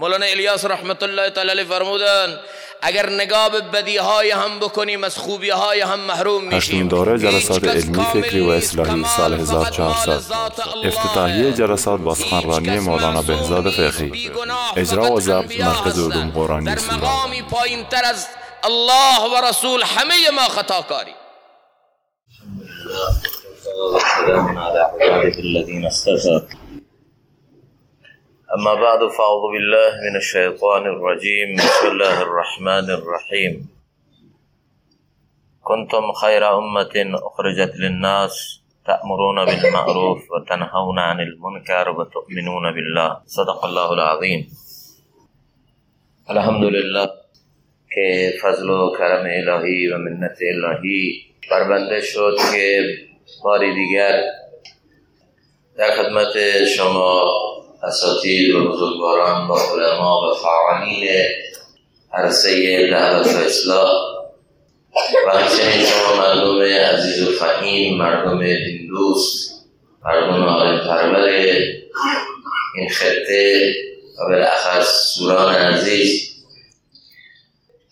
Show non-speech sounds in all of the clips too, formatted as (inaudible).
مولانا الیاس رحمت الله تعالی فرمودن اگر نگاه به بدی های هم بکنیم از خوبی های هم محروم میشیم. دوره جلسات علمی فکری و اصلاحی سال 1400 افتتاحیه جلسات با سخنرانی مولانا بهزاد فقهی. اجرا و ضبط مرکز علوم قرآنی در مقامی پایین تر از الله و رسول همه ما خطا کاری أما بعد فأعوذ بالله من الشيطان الرجيم. بسم الله الرحمن الرحيم. كنتم خير أمة أخرجت للناس تأمرون بالمعروف وتنهون عن المنكر وتؤمنون بالله. صدق الله العظيم. الحمد لله که فضل و کرم الهی و منت الهی بر بنده شد که باری دیگر در خدمت شما اساتید و بزرگواران و علما و فعالین عرصه دعوت و اصلاح و همچنین شما مردم عزیز و فهیم مردم دین دوست مردم آقای پرور این خطه و بالاخص سوران عزیز.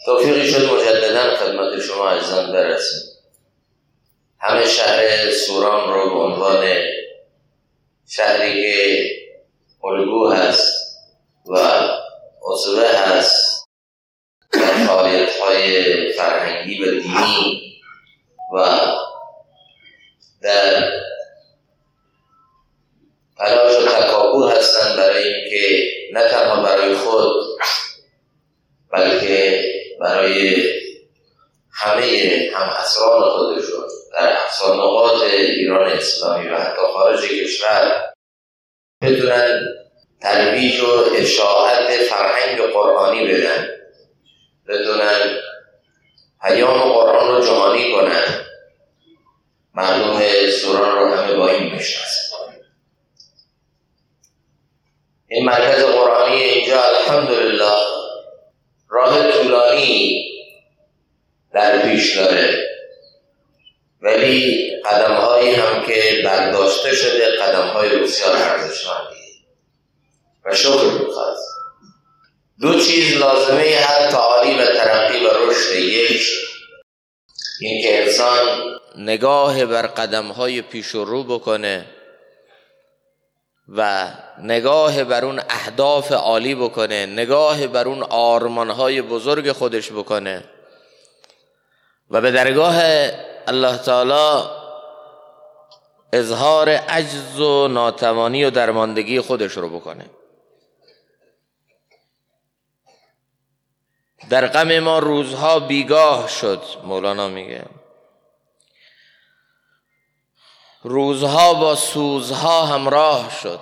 توفیقی شد مجددا خدمت شما عزیزان برسیم. همه شهر سوران رو به عنوان شهری که الگو هست و اصوه هست در فعالیت های فرهنگی و دینی و در تلاش و تکاپو هستند برای اینکه نه تنها برای خود بلکه برای همه هم اسران خودشون در اقصا نقاط ایران اسلامی و حتی خارج کشور بتونن ترویج و اشاعت فرهنگ قرآنی بدن. بتونن پیام قرآن رو جهانی کنن. معلوم سوران رو همه با این می‌شناسن. این مرکز قرآنی اینجا الحمدلله راه طولانی در پیش داره. ولی قدم هایی هم که برداشته شده قدم های بسیار ارزشمندی و شکر می‌خواد دو چیز لازمه هر تعالی و ترقی و رشد یک اینکه انسان نگاه بر قدم های پیش رو بکنه و نگاه بر اون اهداف عالی بکنه نگاه بر اون آرمان های بزرگ خودش بکنه و به درگاه الله تعالی اظهار عجز و ناتوانی و درماندگی خودش رو بکنه. در غم ما روزها بیگاه شد مولانا میگه. روزها با سوزها همراه شد.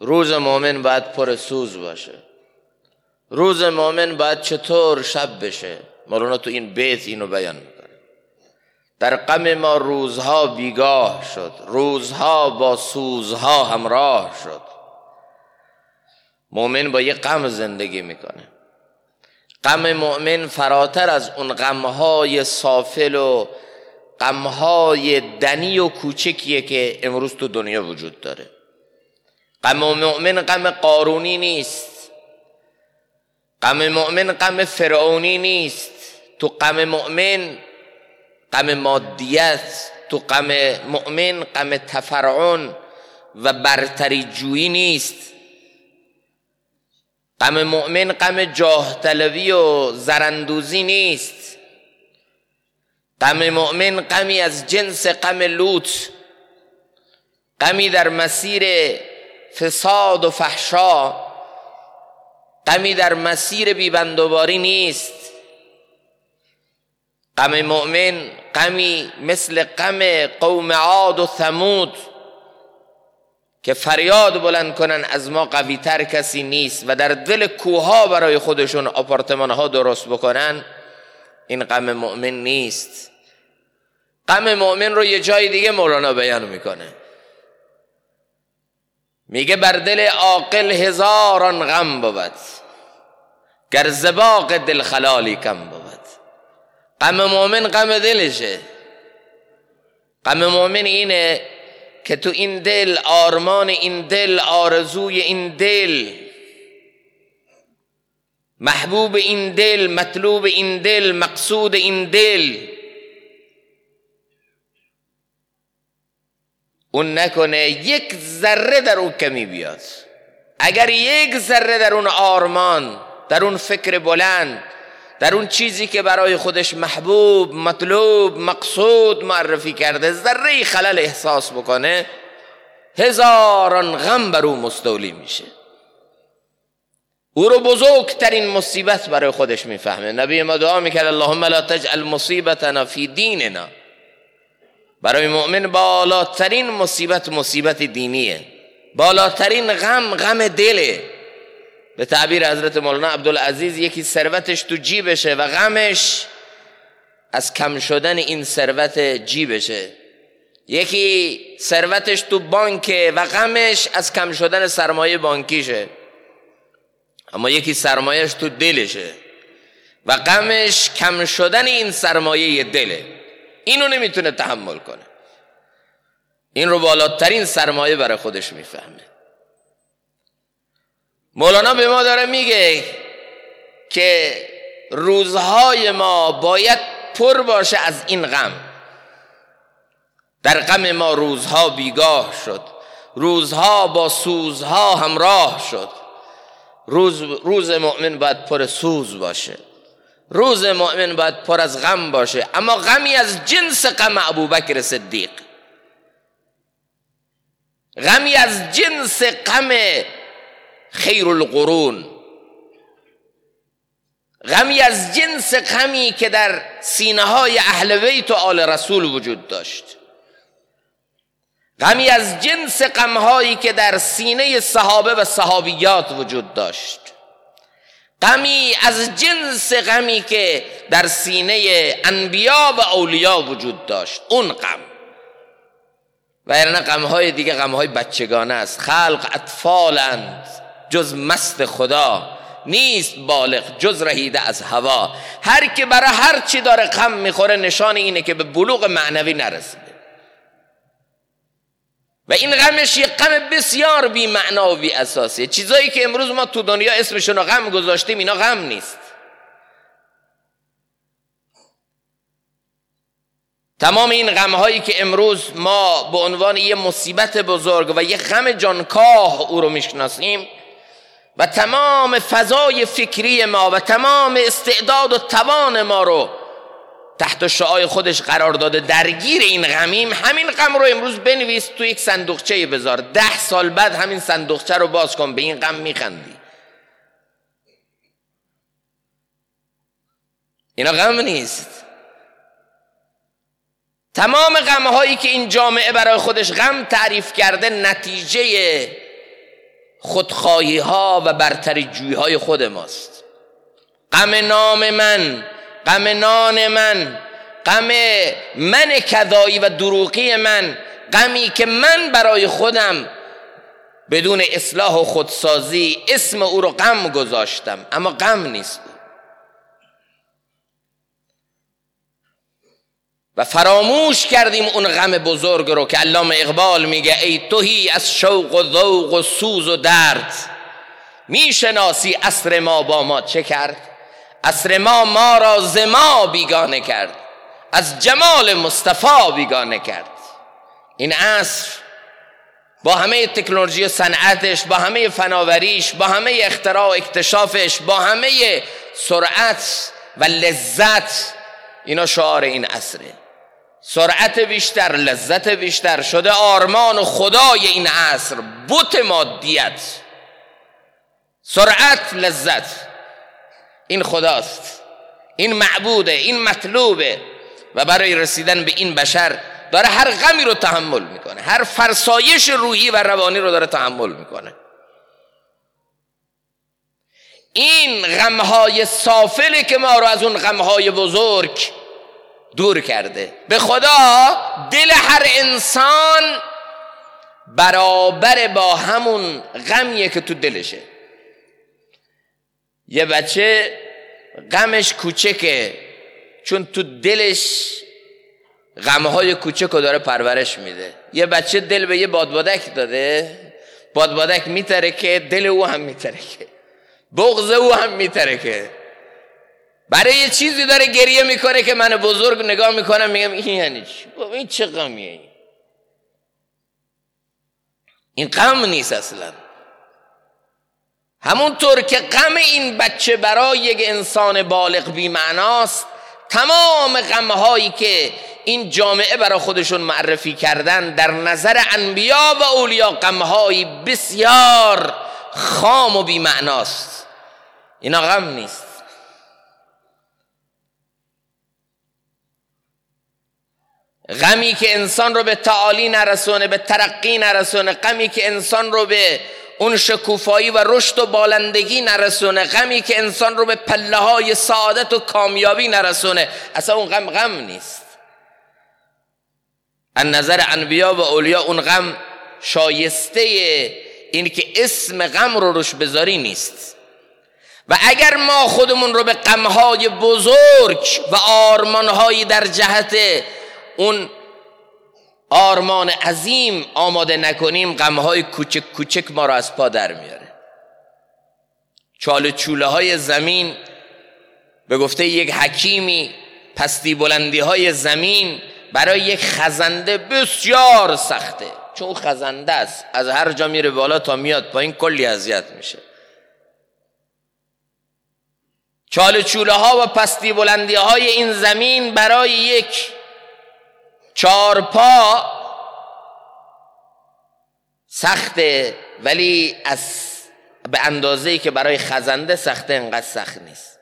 روز مؤمن باید پر سوز باشه. روز مؤمن باید چطور شب بشه؟ مولانا تو این بیت اینو بیان می‌کنه. در غم ما روزها بیگاه شد. روزها با سوزها همراه شد. مؤمن با یه غم زندگی می‌کنه. غم مؤمن فراتر از اون غمهای سافل و غمهای دنی و کوچکیه که امروز تو دنیا وجود داره. غم مؤمن غم قارونی نیست. غم مؤمن غم فرعونی نیست. تو غم مؤمن غم مادیت تو غم مؤمن غم تفرعون و برتری جویی نیست غم مؤمن غم جاه طلبی و زرندوزی نیست غم مؤمن غمی از جنس غم لوط غمی در مسیر فساد و فحشا غمی در مسیر بیبندوباری نیست غم مؤمن غمی مثل غم قوم عاد و ثمود که فریاد بلند کنن از ما قوی تر کسی نیست و در دل کوها برای خودشون آپارتمان ها درست بکنن این غم مؤمن نیست غم مؤمن رو یه جای دیگه مولانا بیان می‌کنه میگه بر دل عاقل هزاران غم بود گر زباق دل خلالی کم بود غم مؤمن غم دلشه. غم مؤمن اینه که تو این دل آرمان این دل آرزوی این دل محبوب این دل مطلوب این دل مقصود این دل. اون نکنه یک ذره در اون کمی بیاد. اگر یک ذره در اون آرمان در اون فکر بلند در اون چیزی که برای خودش محبوب مطلوب مقصود معرفی کرده ذره خلل احساس بکنه هزاران غم بر او مستولی میشه. او رو بزرگترین مصیبت برای خودش می‌فهمه. نبی ما دعا می‌کرد اللهم لا تجعل مصیبتنا فی دیننا. برای مؤمن بالاترین مصیبت مصیبت دینیه. بالاترین غم غم دله. به تعبیر حضرت مولانا عبدالعزیز یکی ثروتش تو جیبشه و غمش از کم شدن این ثروت جیبشه. یکی ثروتش تو بانکه و غمش از کم شدن سرمایه بانکیشه. اما یکی سرمایهش تو دلشه و غمش کم شدن این سرمایه دله. اینو نمی‌تونه تحمل کنه. این رو بالاترین سرمایه برای خودش می‌فهمه. مولانا به ما داره میگه که روزهای ما باید پر باشه از این غم. در غم ما روزها بیگاه شد. روزها با سوزها همراه شد. روز, روز مؤمن باید پر سوز باشه. روز مؤمن باید پر از غم باشه. اما غمی از جنس غم ابوبکر صدیق. غمی از جنس غم خیر القرون غمی از جنس غمی که در سینه های اهل بیت و آل رسول وجود داشت. غمی از جنس غمهایی که در سینه صحابه و صحابیات وجود داشت. غمی از جنس غمی که در سینه انبیا و اولیا وجود داشت. اون غم. و یعنی غمهای دیگه غمهای بچگانه است. خلق اطفالند. جز مست خدا نیست بالغ جز رهیده از هوا. هر که برای هر چی داره غم می‌خوره نشان اینه که به بلوغ معنوی نرسیده. و این غمش یه غم بسیار بی معنا و بی اساسیه. چیزایی که امروز ما تو دنیا اسمشون رو غم گذاشتیم اینا غم نیست. تمام این غم هایی که امروز ما به عنوان یه مصیبت بزرگ و یه غم جانکاه او رو می‌شناسیم و تمام فضای فکری ما و تمام استعداد و توان ما رو تحت شعای خودش قرار داده. درگیر این غمیم همین غم رو امروز بنویس تو یک صندوقچه بذار ده سال بعد همین صندوقچه رو باز کن به این غم میخندی. اینا غم نیست. تمام غم هایی که این جامعه برای خودش غم تعریف کرده نتیجه خودخواهی ها و برتری جوی های خود ماست. غم نام من غم نان من غم من کذایی و دروغی من غمی که من برای خودم بدون اصلاح و خودسازی اسم او رو غم گذاشتم. اما غم نیست. و فراموش کردیم اون غم بزرگ رو که علامه اقبال میگه ای توهی از شوق و ذوق و سوز و درد می‌شناسی اصر ما با ما چه کرد؟ اصر ما ما را زما بیگانه کرد از جمال مصطفی بیگانه کرد. این عصر با همه تکنولوژی صنعتش با همه فناوریش با همه اختراع و اکتشافش با همه سرعت و لذت اینا شعار این عصره. سرعت بیشتر لذت بیشتر شده آرمان و خدای این عصر. بوت مادیت. سرعت لذت. این خداست. این معبوده این مطلوبه. و برای رسیدن به این بشر داره هر غمی رو تحمل می‌کنه. هر فرسایش روحی و روانی رو داره تحمل می‌کنه. این غمهای سافله که ما رو از اون غمهای بزرگ دور کرده. به خدا دل هر انسان برابر با همون غمیه که تو دلشه. یه بچه غمش کوچکه چون تو دلش غمهای کوچک رو داره پرورش میده. یه بچه دل به یه بادبادک داده بادبادک میترکه دل او هم میترکه بغض او هم میترکه. برای یه چیزی داره گریه می‌کنه که من بزرگ نگاه می‌کنم میگم این یعنی چی؟ این چه غمیه این این غم نیست اصلا. همونطور که غم این بچه برای یک انسان بالغ بی معناست تمام غمهایی که این جامعه برای خودشون معرفی کردن در نظر انبیا و اولیا غمهایی بسیار خام و بی معناست اینا غم نیست. غمی که انسان رو به تعالی نرسونه به ترقی نرسونه غمی که انسان رو به اون شکوفایی و رشد و بالندگی نرسونه غمی که انسان رو به پله های سعادت و کامیابی نرسونه اصلا اون غم غم نیست. از نظر انبیا و اولیا اون غم شایسته این که اسم غم رو روش بذاری نیست. و اگر ما خودمون رو به غمهای بزرگ و آرمانهایی در جهت اون آرمان عظیم آماده نکنیم غمهای کوچک کوچک ما را از پا در میاره. چال چوله های زمین به گفته یک حکیمی پستی بلندی های زمین برای یک خزنده بسیار سخته. چون خزنده است از هر جا میره بالا تا میاد پایین کلی اذیت میشه. چال چوله ها و پستی بلندی های این زمین برای یک چارپا سخته ولی از به اندازه که برای خزنده سخته انقدر سخت نیست.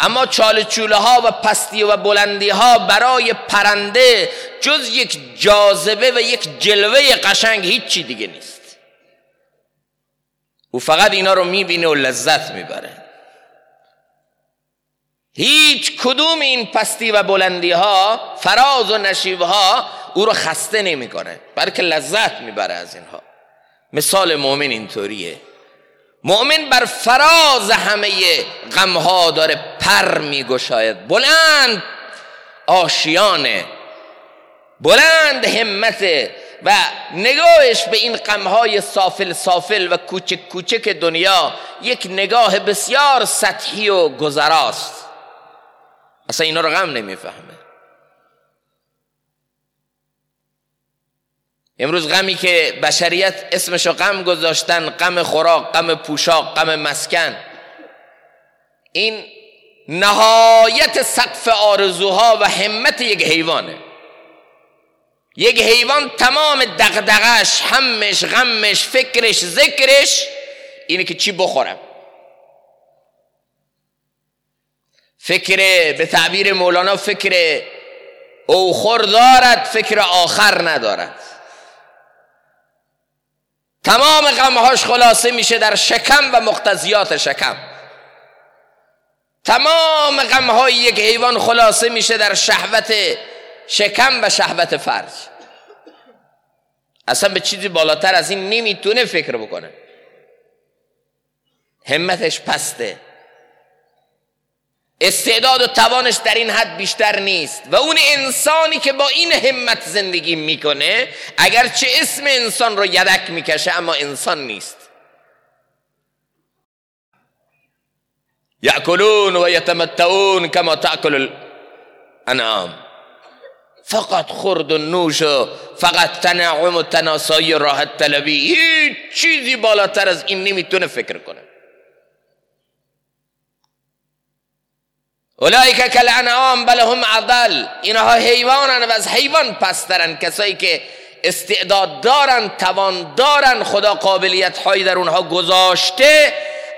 اما چال چوله ها و پستی و بلندی ها برای پرنده جز یک جاذبه و یک جلوه قشنگ هیچی دیگه نیست. او فقط اینا رو می‌بینه و لذت می‌بره. هیچ کدوم این پستی و بلندی ها فراز و نشیب ها او رو خسته نمی‌کنه. بلکه لذت می‌بره از اینها. مثال مؤمن اینطوریه. مؤمن بر فراز همه غمها داره پر میگشاید. بلند آشیانه. بلند همته و نگاهش به این غمهای سافل سافل و کوچک کوچک دنیا یک نگاه بسیار سطحی و گذراست. اصلا اینا رو غم نمی‌فهمه. امروز غمی که بشریت اسمشو غم گذاشتن غم خوراک غم پوشاک غم مسکن. این نهایت سقف آرزوها و همت یک حیوانه. یک حیوان تمام دغدغش همش غمش فکرش ذکرش اینه که چی بخورم. فکر به تعبیر مولانا فکر اوخور دارد فکر آخر ندارد. تمام غمهاش خلاصه میشه در شکم و مقتضیات شکم. تمام غمهای یک حیوان خلاصه میشه در شهوت شکم و شهوت فرج. اصلا به چیزی بالاتر از این نمی‌تونه فکر بکنه. همتش پسته. استعداد و توانش در این حد بیشتر نیست. و اون انسانی که با این همت زندگی می‌کنه اگرچه اسم انسان رو یدک می‌کشه اما انسان نیست. یأکلون و یتمتعون کما تأکل الانعام. فقط خورد و نوش و فقط تنعم و تناسایی راحت طلبی. هیچ چیزی بالاتر از این نمی‌تونه فکر کنه. اولئک کل انعام بل هم عدل. اینها حیوانن و از حیوان پسترن. کسایی که استعداد دارن توان دارن خدا قابلیت هایی در اونها گذاشته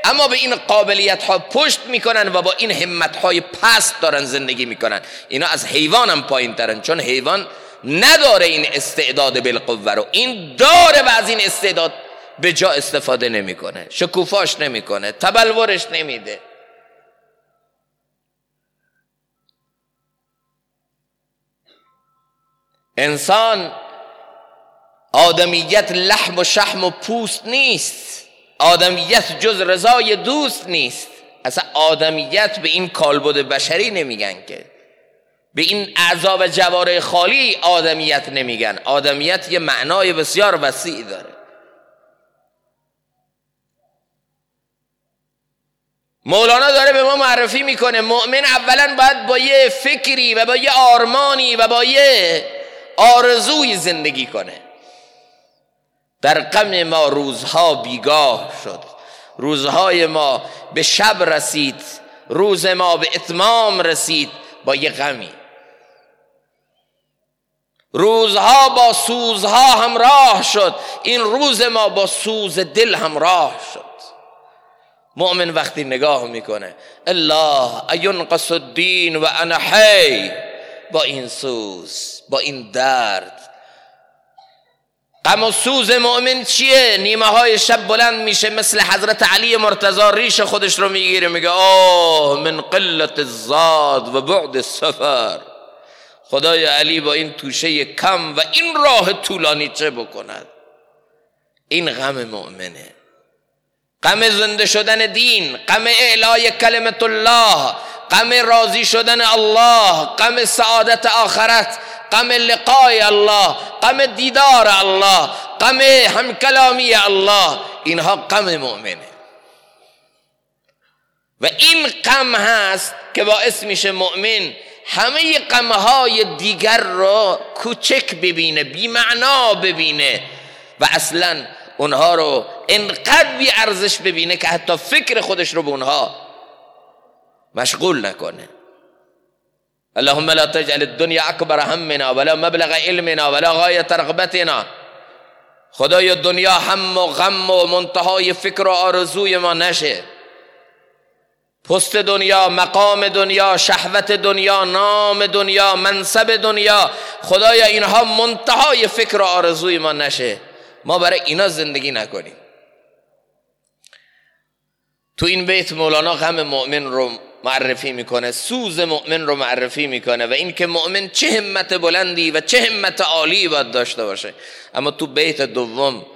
اما به این قابلیت ها پشت می‌کنن و با این همت های پست دارن زندگی می‌کنن. اینا از حیوان هم پایین ترن چون حیوان نداره این استعداد بالقوه رو. این داره و از این استعداد به جا استفاده نمی‌کنه. شکوفاش نمی‌کنه. تبلورش نمیده. انسان آدمیت لحم و شحم و پوست نیست. آدمیت جز رضای دوست نیست. اصلا آدمیت به این کالبد بشری نمیگن که. به این اعضا و جواره خالی آدمیت نمیگن. آدمیت یه معنای بسیار وسیع داره. مولانا داره به ما معرفی می‌کنه. مؤمن اولا باید با یه فکری و با یه آرمانی و با یه آرزوی زندگی کنه. در غم ما روزها بیگاه شد. روزهای ما به شب رسید. روز ما به اتمام رسید با یه غمی. روزها با سوزها همراه شد. این روز ما با سوز دل همراه شد. مؤمن وقتی نگاه می‌کنه الله اینقص الدین و انا حی؟ با این سوز با این درد. غم و سوز مؤمن چیه؟ نیمه های شب بلند میشه مثل حضرت علی مرتضا ریش خودش رو می‌گیره میگه آه من قلت الزاد و بعد سفر خدای علی با این توشه کم و این راه طولانی چه بکند؟ این غم مؤمنه. غم زنده شدن دین غم اعلای کلمت الله. غم راضی شدن الله غم سعادت آخرت غم لقای الله غم دیدار الله غم همکلامی الله اینها غم مؤمنه. و این غم هست که باعث میشه مؤمن همه غمهای دیگر رو کوچک ببینه بیمعنا ببینه و اصلا اونها رو انقدر بی ارزش ببینه که حتی فکر خودش رو به اونها مشغول نکنه. اللهم لا تجعل الدنيا اکبر همنا ولا مبلغ علمنا ولا غایت رغبتنا. خدای دنیا هم و غم و منتهای فکر و آرزوی ما نشه. پست دنیا مقام دنیا شهوت دنیا نام دنیا منصب دنیا خدایا اینها منتهای فکر و آرزوی ما نشه. ما برای اینا زندگی نکنیم. تو این بیت مولانا غم مؤمن رو معرفی می‌کنه سوز مؤمن رو معرفی می‌کنه و اینکه مؤمن چه همت بلندی و چه همت عالی باید داشته باشه. اما تو بیت دوم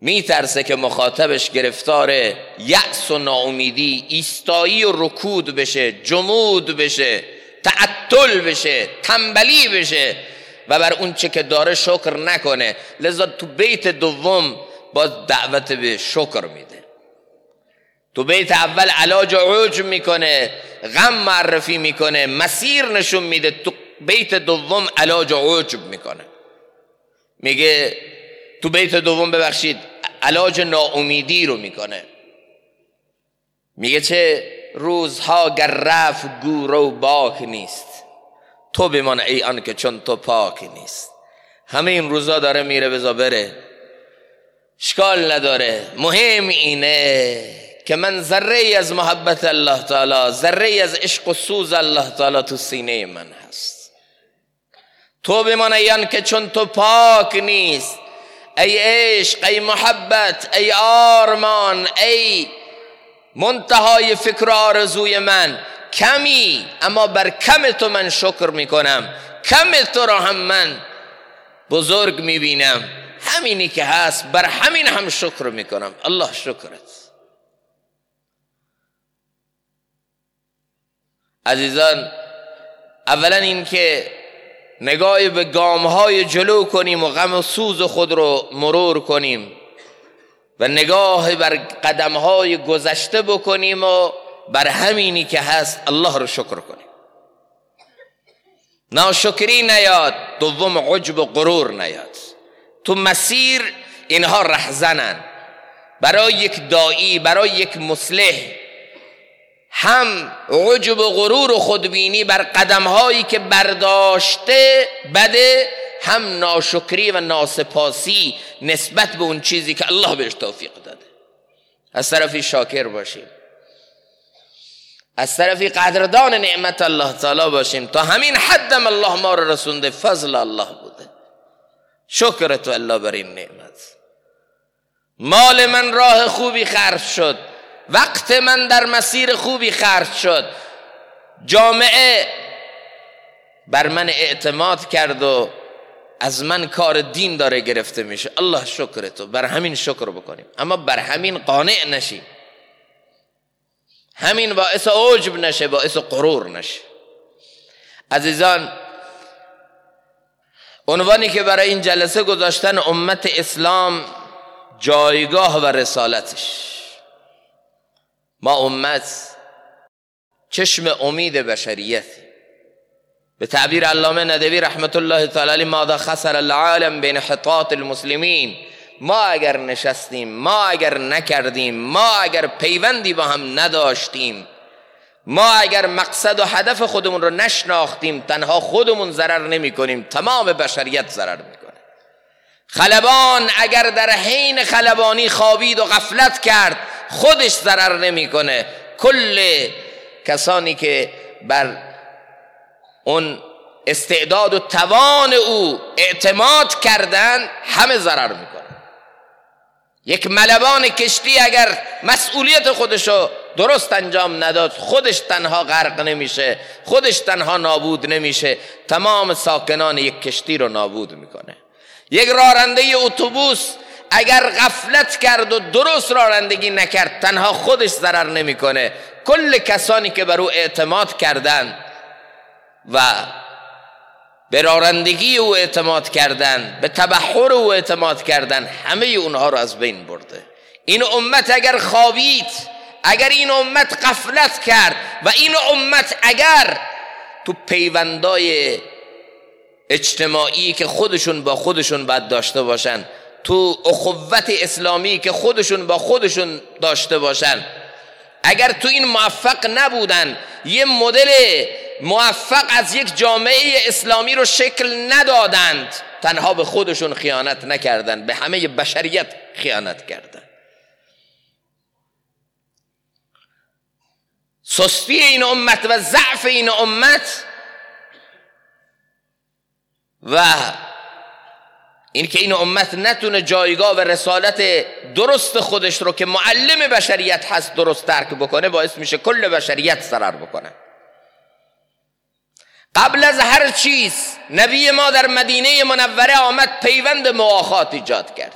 میترسه که مخاطبش گرفتار یأس و ناامیدی ایستایی و رکود بشه جمود بشه تعطل بشه تنبلی بشه و بر اون چه که داره شکر نکنه. لذا تو بیت دوم باز دعوت به شکر میده. تو بیت اول علاج عجب می‌کنه غم معرفی می‌کنه مسیر نشون میده تو بیت دوم علاج عجب می‌کنه. میگه تو بیت دوم ببخشید علاج ناامیدی رو می‌کنه. میگه چه؟ روزها گر رفت گور و باک نیست. تو بمان ای آن که چون تو پاک نیست. همه این روزا داره میره بزا بره. شکال نداره مهم اینه. که من ذره از محبت الله تعالی ذره از عشق و سوز الله تعالی تو سینه من هست. تو بمان ای که چون تو پاک نیست ای عشق ای محبت ای آرمان ای منتهای فکر آرزوی من کمی اما بر کم تو من شکر می‌کنم کم تو را هم من بزرگ می‌بینم. همینی که هست بر همین هم شکر می‌کنم. الله شکرت. عزیزان اولا این که نگاهی به گام های جلو کنیم و غم و سوز خود رو مرور کنیم و نگاه بر قدم های گذشته بکنیم و بر همینی که هست الله رو شکر کنیم. ناشکری نیاد دوم عجب و غرور نیاد. تو مسیر اینها رهزنن. برای یک دایی برای یک مصلح هم عجب و غرور و خودبینی بر قدم هایی که برداشته بده هم ناشکری و ناسپاسی نسبت به اون چیزی که الله بهش توفیق داده. از طرفی شاکر باشیم. از طرفی قدردان نعمت الله تعالی باشیم. تا همین حدم الله ما رو رسونده فضل الله بوده. شکر تو الله بر این نعمت. مال من راه خوبی خرج شد. وقت من در مسیر خوبی خرج شد. جامعه بر من اعتماد کرد و از من کار دین داره گرفته میشه. الله شکر تو. بر همین شکر بکنیم. اما بر همین قانع نشیم. همین باعث عجب نشه باعث قرور نشه. عزیزان عنوانی که برای این جلسه گذاشتن امت اسلام جایگاه و رسالتش. ما امت چشم امید بشریت. به تعبیر علامه ندوی رحمت الله تعالی ماذا خسر العالم بین حطات المسلمین؟ ما اگر نشستیم ما اگر نکردیم ما اگر پیوندی با هم نداشتیم ما اگر مقصد و هدف خودمون رو نشناختیم تنها خودمون ضرر نمی کنیم تمام بشریت ضرر می‌کنه خلبان اگر در حین خلبانی خوابید و غفلت کرد خودش ضرر نمی‌کنه. کل کسانی که بر اون استعداد و توان او اعتماد کردن همه ضرر می‌کنه. یک ملبان کشتی اگر مسئولیت خودشو درست انجام نداد خودش تنها غرق نمیشه خودش تنها نابود نمیشه تمام ساکنان یک کشتی رو نابود می‌کنه. یک راننده اتوبوس اگر غفلت کرد و درست رانندگی نکرد تنها خودش ضرر نمی‌کنه. کل کسانی که بر او اعتماد کردند و به رانندگی او اعتماد کردن به تبحر او اعتماد کردن همه اونها رو از بین برده. این امت اگر خوابید اگر این امت قفلت کرد و این امت اگر تو پیوندای اجتماعی که خودشون با خودشون باید داشته باشن تو اخوت اسلامی که خودشون با خودشون داشته باشن. اگر تو این موفق نبودن یه مدل موفق از یک جامعه اسلامی رو شکل ندادند تنها به خودشون خیانت نکردند به همه بشریت خیانت کردند سستی این امت و ضعف این امت و این که این امت نتونه جایگاه و رسالت درست خودش رو که معلم بشریت هست درست ترک بکنه باعث میشه کل بشریت ضرر بکنه. قبل از هر چیز نبی ما در مدینه منوره آمد پیوند مواخات ایجاد کرد.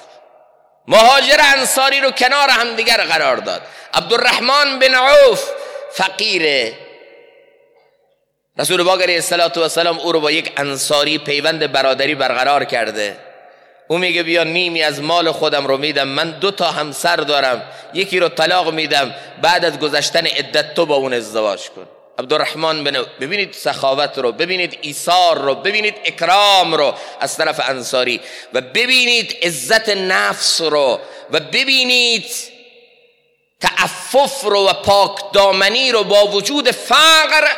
مهاجر انصاری رو کنار همدیگر قرار داد. عبدالرحمن بن عوف فقیره رسول باقر علیه السلام او رو با یک انصاری پیوند برادری برقرار کرده. او میگه بیا نیمی از مال خودم رو میدم من دو تا همسر دارم یکی رو طلاق میدم بعد از گذشتن عدت تو با اون ازدواج کن. عبدالرحمن بن ببینید سخاوت رو ببینید ایثار رو ببینید اکرام رو از طرف انصاری و ببینید عزت نفس رو و ببینید تعفف رو و پاک دامنی رو با وجود فقر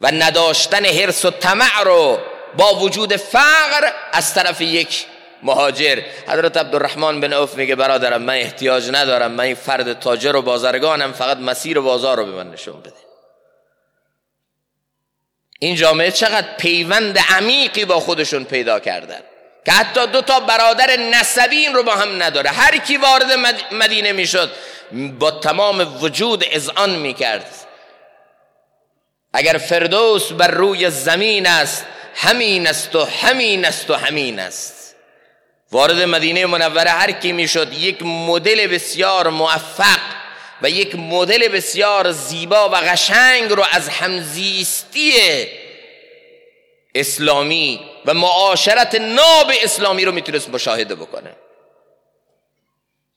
و نداشتن حرس و طمع رو با وجود فقر از طرف یک مهاجر. حضرت عبدالرحمن بن عوف میگه برادرم من احتیاج ندارم من این فرد تاجر و بازرگانم فقط مسیر بازار رو به من نشون بده. این جامعه چقدر پیوند عمیقی با خودشون پیدا کردن که حتی دو تا برادر نسبی این رو با هم نداره. هر کی وارد مدینه می‌شد با تمام وجود اذعان می‌کرد. اگر فردوس بر روی زمین است همین است و همین است و همین است. وارد مدینه منوره هر کی می‌شد یک مدل بسیار موفق و یک مدل بسیار زیبا و قشنگ رو از همزیستی اسلامی و معاشرت ناب اسلامی رو می‌تونست مشاهده بکنه.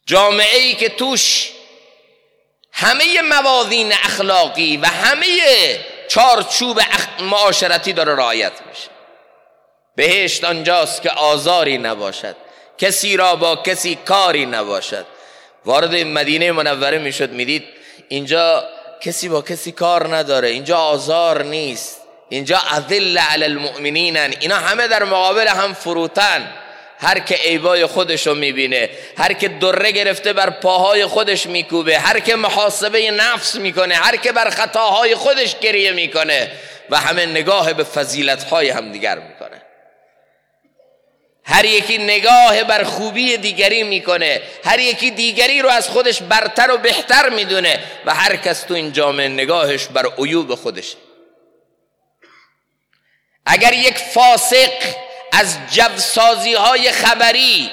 جامعه ای که توش همه موازین اخلاقی و همه چارچوب معاشرتی داره رعایت میشه. بهشت آنجاست که آزاری نباشد. کسی را با کسی کاری نباشد. وارد مدینه منوره می‌شد می‌دید اینجا کسی با کسی کار نداره اینجا آزار نیست اینجا اذل علی المؤمنین اینا همه در مقابل هم فروتن. هر که عیبای خودش رو می‌بینه هر که دره گرفته بر پاهای خودش میکوبه هر که محاسبه نفس می‌کنه هر که بر خطاهای خودش گریه می‌کنه و همه نگاه به فضیلتهای هم دیگر می‌کنه. هر یکی نگاه بر خوبی دیگری می‌کنه هر یکی دیگری رو از خودش برتر و بهتر می‌دونه و هر کس تو این جامعه نگاهش بر عیوب خودش اگر یک فاسق از جوسازی های خبری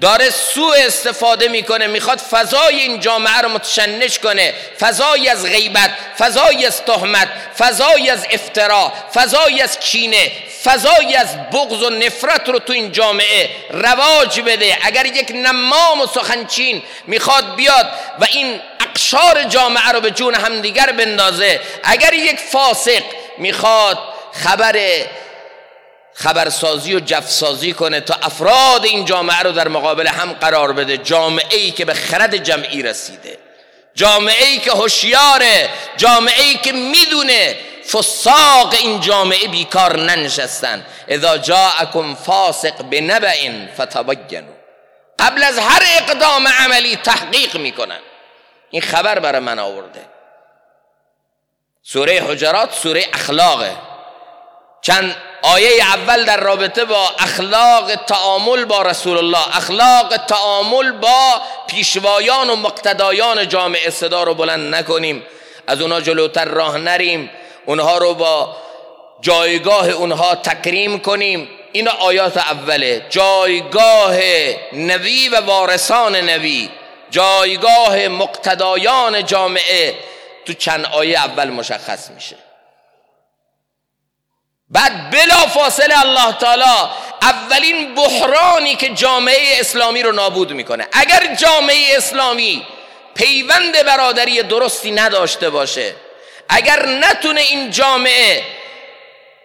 داره سوء استفاده می‌کنه می‌خواد فضای این جامعه رو متشنج کنه. فضای از غیبت فضای از تهمت فضای از افترا فضای از کینه فضای از بغض و نفرت رو تو این جامعه رواج بده. اگر یک نمام و سخنچین می‌خواد بیاد و این اقشار جامعه رو به جون همدیگر بندازه اگر یک فاسق می‌خواد خبر خبرسازی و جفسازی کنه تا افراد این جامعه رو در مقابل هم قرار بده. جامعه ای که به خرد جمعی رسیده. جامعه ای که هوشیاره. جامعه ای که می‌دونه فساق این جامعه بیکار ننشستن. اذا جاءکم فاسق بنبع فتبینوا. قبل از هر اقدام عملی تحقیق می‌کنن. این خبر برای من آورده. سوره حجرات سوره اخلاقه. چند آیه اول در رابطه با اخلاق تعامل با رسول الله اخلاق تعامل با پیشوایان و مقتدایان جامعه صدا رو بلند نکنیم. از اونا جلوتر راه نریم. اونها رو با جایگاه اونها تکریم کنیم. این آیات اوله جایگاه نبی و وارثان نبی جایگاه مقتدایان جامعه تو چند آیه اول مشخص میشه. بعد بلا فاصله الله تعالی اولین بحرانی که جامعه اسلامی رو نابود می‌کنه. اگر جامعه اسلامی پیوند برادری درستی نداشته باشه اگر نتونه این جامعه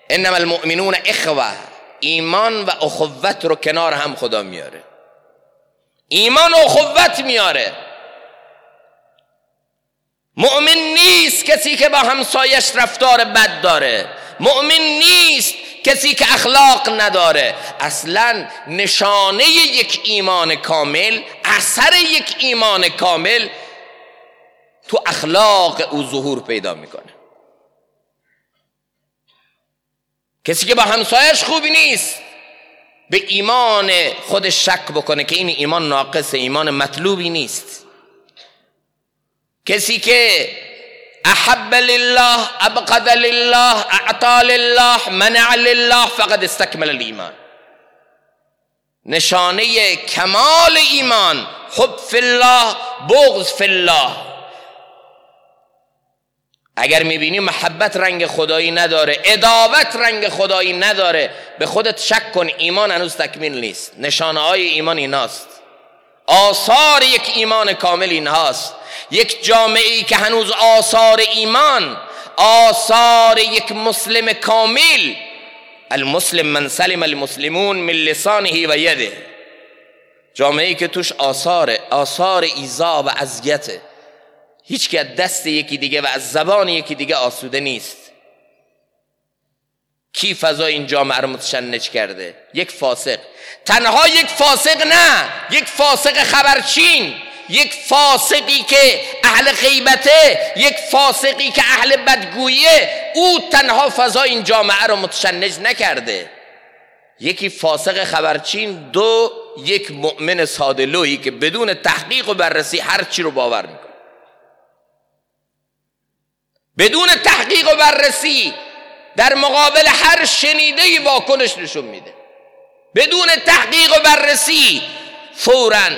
انما المؤمنون اخوه ایمان و اخوت رو کنار هم خدا میاره. ایمان و اخوت میاره. مؤمن نیست کسی که با همسایش رفتار بد داره. مؤمن نیست کسی که اخلاق نداره. اصلا نشانه یک ایمان کامل اثر یک ایمان کامل تو اخلاق او ظهور پیدا می‌کنه. کسی که با همسایش خوبی نیست به ایمان خودش شک بکنه که این ایمان ناقص ایمان مطلوبی نیست. کسی که احب لله ابقد لله اعطى لله منع لله فقد استکمل الایمان نشانه کمال ایمان حب فی الله بغض فی الله. اگر می‌بینی محبت رنگ خدایی نداره ادابت رنگ خدایی نداره به خودت شک کن ایمان هنوز تکمیل نیست. نشانه های ایمان ایناست. آثار یک ایمان کامل اینهاست یک جامعه ای که هنوز آثار ایمان آثار یک مسلم کامل. المسلم من سلم المسلمون من لسانه و یده. جامعه ای که توش آثار آثار ایزا و اذیته هیچ که دست یکی دیگه و از زبان یکی دیگه آسوده نیست. کی فضا این جامعه رو متشنج کرده؟ یک فاسق. تنها یک فاسق نه یک فاسق خبرچین یک فاسقی که اهل غیبته یک فاسقی که اهل بدگویه. او تنها فضا این جامعه رو متشنج نکرده. یکی فاسق خبرچین دو یک مؤمن سادلویی که بدون تحقیق و بررسی هر چی رو باور می‌کنه. بدون تحقیق و بررسی در مقابل هر شنیده واکنش نشون میده. بدون تحقیق و بررسی فورا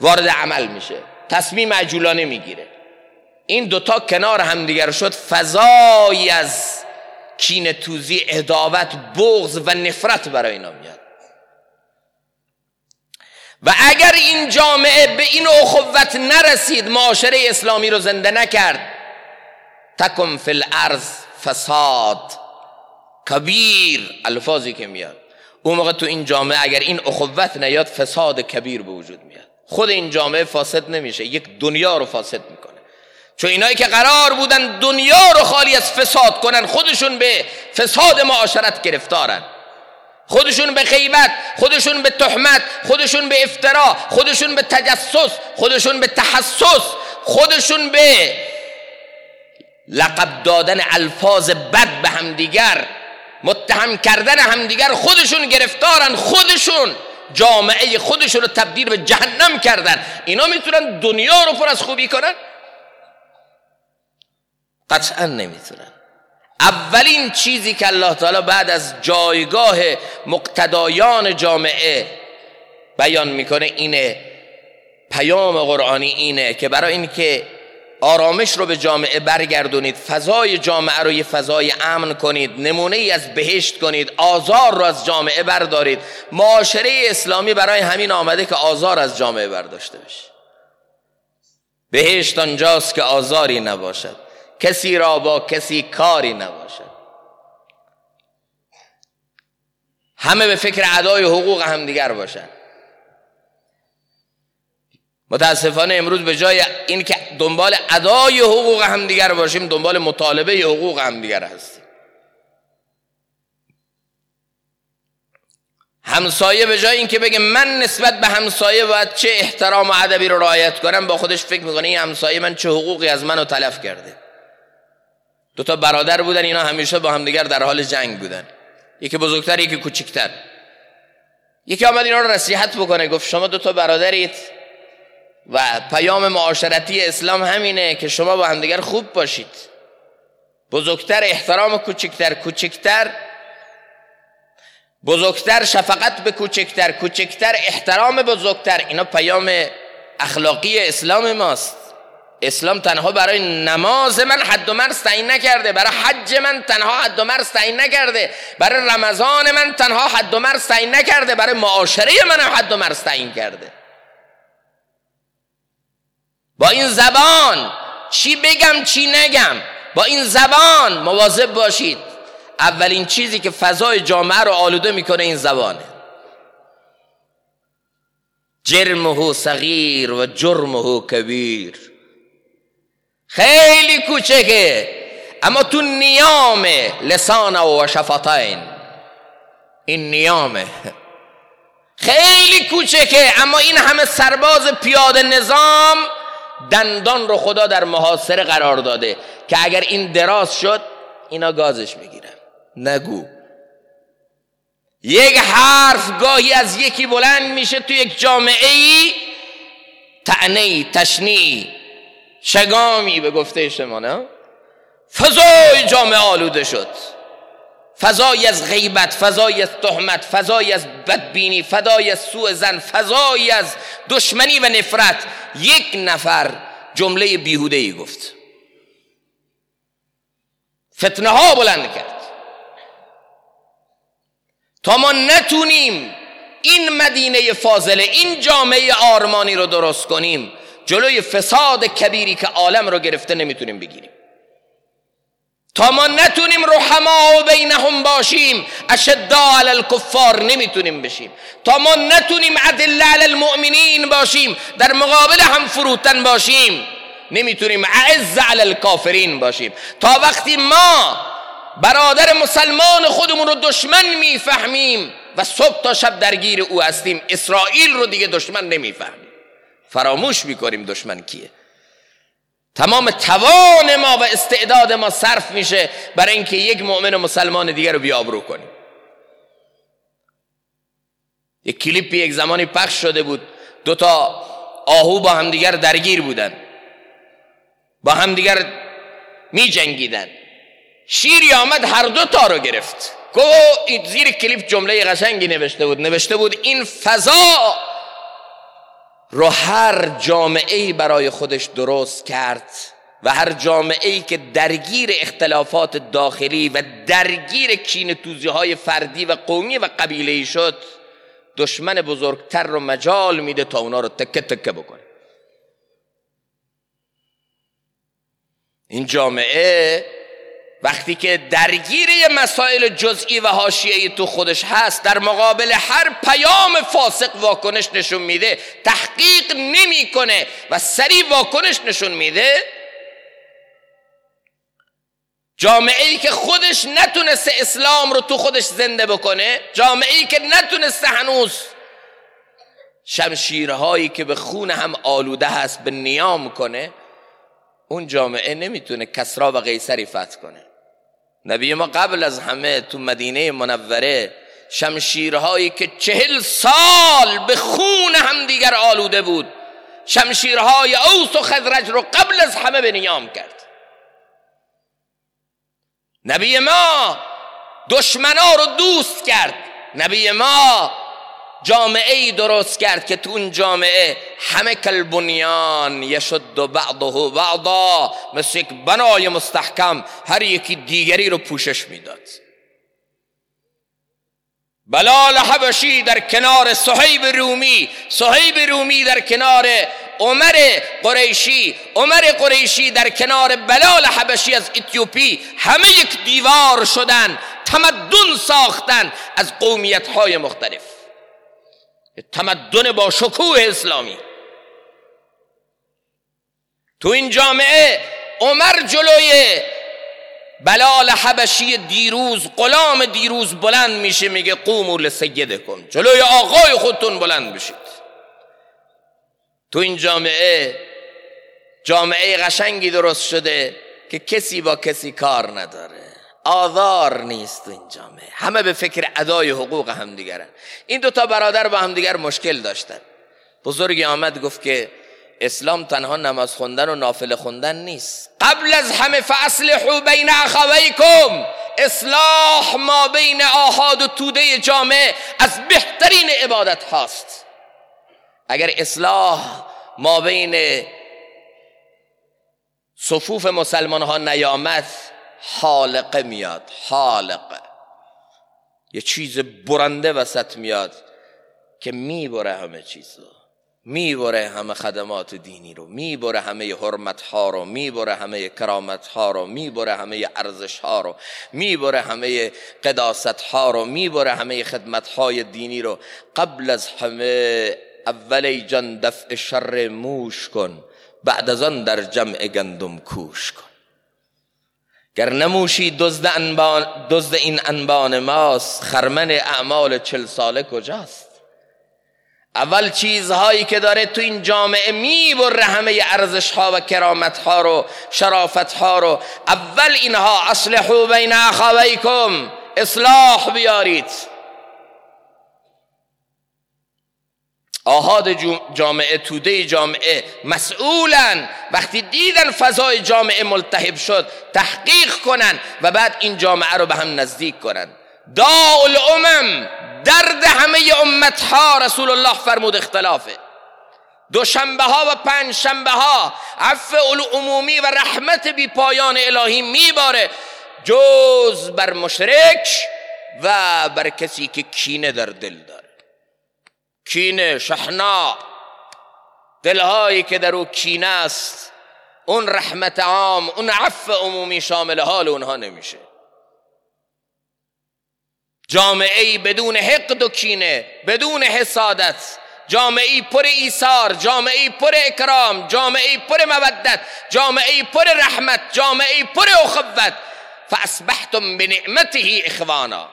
وارد عمل میشه. تصمیم عجولانه می‌گیره. این دوتا کنار همدیگر شد فضایی از کین توزی عداوت بغض و نفرت برای اینا میاد. و اگر این جامعه به این اخوت نرسید معاشره اسلامی رو زنده نکرد. تکم فی الارض. فساد کبیر الفاظی که میاد. اون موقع تو این جامعه اگر این اخوت نیاد فساد کبیر به وجود میاد. خود این جامعه فاسد نمیشه یک دنیا رو فاسد می‌کنه. چون اینایی که قرار بودن دنیا رو خالی از فساد کنن خودشون به فساد معاشرت گرفتارن. خودشون به غیبت خودشون به تهمت خودشون به افترا خودشون به تجسس خودشون به تحسس خودشون به لقب دادن الفاظ بد به همدیگر متهم کردن همدیگر خودشون گرفتارن خودشون جامعه خودشون رو تبدیل به جهنم کردن. اینا می‌تونن دنیا رو پر از خوبی کنن؟ قطعا نمی‌تونن. اولین چیزی که الله تعالی بعد از جایگاه مقتدایان جامعه بیان می‌کنه اینه پیام قرآنی اینه که برای اینکه آرامش رو به جامعه برگردونید فضای جامعه رو یه فضای امن کنید نمونه ای از بهشت کنید آزار رو از جامعه بردارید. معاشره اسلامی برای همین آمده که آزار از جامعه برداشته بشه. بهشت آنجاست که آزاری نباشد. کسی را با کسی کاری نباشد. همه به فکر ادای حقوق همدیگر باشند متاسفانه امروز به جای اینکه دنبال ادای حقوق همدیگر باشیم دنبال مطالبه حقوق همدیگر هستیم. همسایه به جای اینکه بگه من نسبت به همسایه باید چه احترام و ادبی رو رعایت کنم با خودش فکر می‌کنه این همسایه من چه حقوقی از منو تلف کرده. دو تا برادر بودن اینا همیشه با همدیگر در حال جنگ بودن. یکی بزرگتر یکی کوچکتر. یکی آمد اینا رو نصیحت بکنه گفت شما دو تا برادرید. و پیام معاشرتی اسلام همینه که شما با همدیگر خوب باشید. بزرگتر احترام کوچکتر کوچکتر بزرگتر شفقت به کوچکتر کوچکتر احترام بزرگتر. اینا پیام اخلاقی اسلام ماست. اسلام تنها برای نماز من حد و مرز تعیین نکرده برای حج من تنها حد و مرز تعیین نکرده برای رمضان من تنها حد و مرز تعیین نکرده برای معاشره من حد و مرز تعیین کرده. با این زبان چی بگم چی نگم؟ با این زبان مواظب باشید. اولین چیزی که فضای جامعه رو آلوده می‌کنه این زبانه. جرمه صغیر و جرمه کبیر. خیلی کوچکه اما تو نیام لسان و شفتین. این نیامه. خیلی کوچکه اما این همه سرباز پیاده نظام دندان رو خدا در محاصره قرار داده که اگر این دراز شد اینا گازش می‌گیرن نگو. یک حرف گاهی از یکی بلند میشه تو یک جامعه ای تعنی تشنی شگامی به گفته شما نه؟ فضای جامعه آلوده شد. فضای از غیبت فضای از تهمت فضای از بدبینی فضای از سوء زن فضای از دشمنی و نفرت. یک نفر جمله بیهوده ای گفت. فتنه ها بلند کرد. تا ما نتونیم این مدینه فاضله این جامعه آرمانی رو درست کنیم جلوی فساد کبیری که عالم رو گرفته نمی‌تونیم بگیریم. تا ما نتونیم رحما و بینهم باشیم اشدا علی الکفار نمی‌تونیم بشیم. تا ما نتونیم عدل علی المؤمنین باشیم در مقابل هم فروتن باشیم نمی‌تونیم عز علی الکافرین باشیم. تا وقتی ما برادر مسلمان خودمون رو دشمن می‌فهمیم و صبح تا شب درگیر او هستیم اسرائیل رو دیگه دشمن نمی‌فهمیم. فراموش می‌کنیم دشمن کیه. تمام توان ما و استعداد ما صرف میشه برای اینکه یک مؤمن و مسلمان دیگر رو بیابرو کنیم. یک کلیپی یک زمانی پخش شده بود. دو تا آهو با همدیگر درگیر بودن. با همدیگر می جنگیدن شیری آمد هر دو تا رو گرفت. گو زیر کلیپ جمله قشنگی نوشته بود. نوشته بود این فضا رو هر جامعه ای برای خودش درست کرد و هر جامعه ای که درگیر اختلافات داخلی و درگیر کین توزی های فردی و قومی و قبیله ای شد دشمن بزرگتر رو مجال میده تا اونا رو تکه تکه بکنه. این جامعه وقتی که درگیر مسائل جزئی و حاشیه‌ای تو خودش هست در مقابل هر پیام فاسق واکنش نشون میده تحقیق نمی‌کنه و سریع واکنش نشون میده جامعه ای که خودش نتونسته اسلام رو تو خودش زنده بکنه جامعه ای که نتونسته هنوز شمشیرهایی که به خون هم آلوده هست به نیام کنه اون جامعه نمی‌تونه کسرا و قیصری فتح کنه. نبی ما قبل از همه تو مدینه منوره شمشیرهایی که چهل سال به خون همدیگر آلوده بود شمشیرهای اوس و خزرج رو قبل از همه به نیام کرد. نبی ما دشمنا رو دوست کرد. نبی ما جامعه ای درست کرد که تو اون جامعه همه کلبنیان یشد بعضه بعضا مثل یک بنای مستحکم هر یکی دیگری رو پوشش می‌داد. بلال حبشی در کنار صحیب رومی صحیب رومی در کنار عمر قریشی عمر قریشی در کنار بلال حبشی از اتیوپی همه یک دیوار شدن تمدن ساختن از قومیت های مختلف. تمدن با شکوه اسلامی. تو این جامعه عمر جلوی بلال حبشی دیروز غلام دیروز بلند میشه میگه قوموا لسیدکم جلوی آقای خودتون بلند بشید. تو این جامعه جامعه قشنگی درست شده که کسی با کسی کار نداره. آذار نیست این جامعه. همه به فکر ادای حقوق همدیگرن. این دوتا برادر با همدیگر مشکل داشتن. بزرگی آمد گفت که اسلام تنها نماز خوندن و نافله خوندن نیست. قبل از همه فاصلحوا بین اخویکم. اصلاح ما بین آهاد و توده جامعه از بهترین عبادت هاست. اگر اصلاح ما بین صفوف مسلمان ها نیامد حالقه میاد حالقه یه چیز برنده وسط میاد که می‌بره همه چیز رو می‌بره همه خدمات دینی رو می‌بره همه حرمت ها رو می‌بره همه کرامت ها رو می‌بره همه ارزش ها رو می‌بره همه قداست ها رو می‌بره همه خدمت های دینی رو. قبل از همه اول جان دفع شر موش کن بعد از آن در جمع گندم کوش کن. گر نموشی دزد, انبان دزد این انبان ماست خرمن اعمال چل ساله کجاست؟ اول چیزهایی که داره تو این جامعه می‌بره همه ارزش ها و کرامت ها رو شرافت ها رو. اول اینها اصلحو بین اخویکم اصلاح بیارید. آهاد جامعه توده جامعه مسئولن. وقتی دیدن فضای جامعه ملتهب شد تحقیق کنن و بعد این جامعه رو به هم نزدیک کنن. داء الامم درد همه امت ها رسول الله فرمود اختلافه. دوشنبه ها و پنج شنبه ها عفو عمومی و رحمت بی پایان الهی میباره. جز بر مشرک و بر کسی که کینه در دل داره. کینه شحنا. دلهایی که در او کینه است اون رحمت عام اون عفو عمومی شامل حال اونها نمیشه. جامعه بدون حقد و کینه بدون حسادت. جامعه پر ایثار جامعه پر اکرام جامعه پر مودت جامعه پر رحمت جامعه پر اخوت. فاصبحتم بنعمته اخوانا.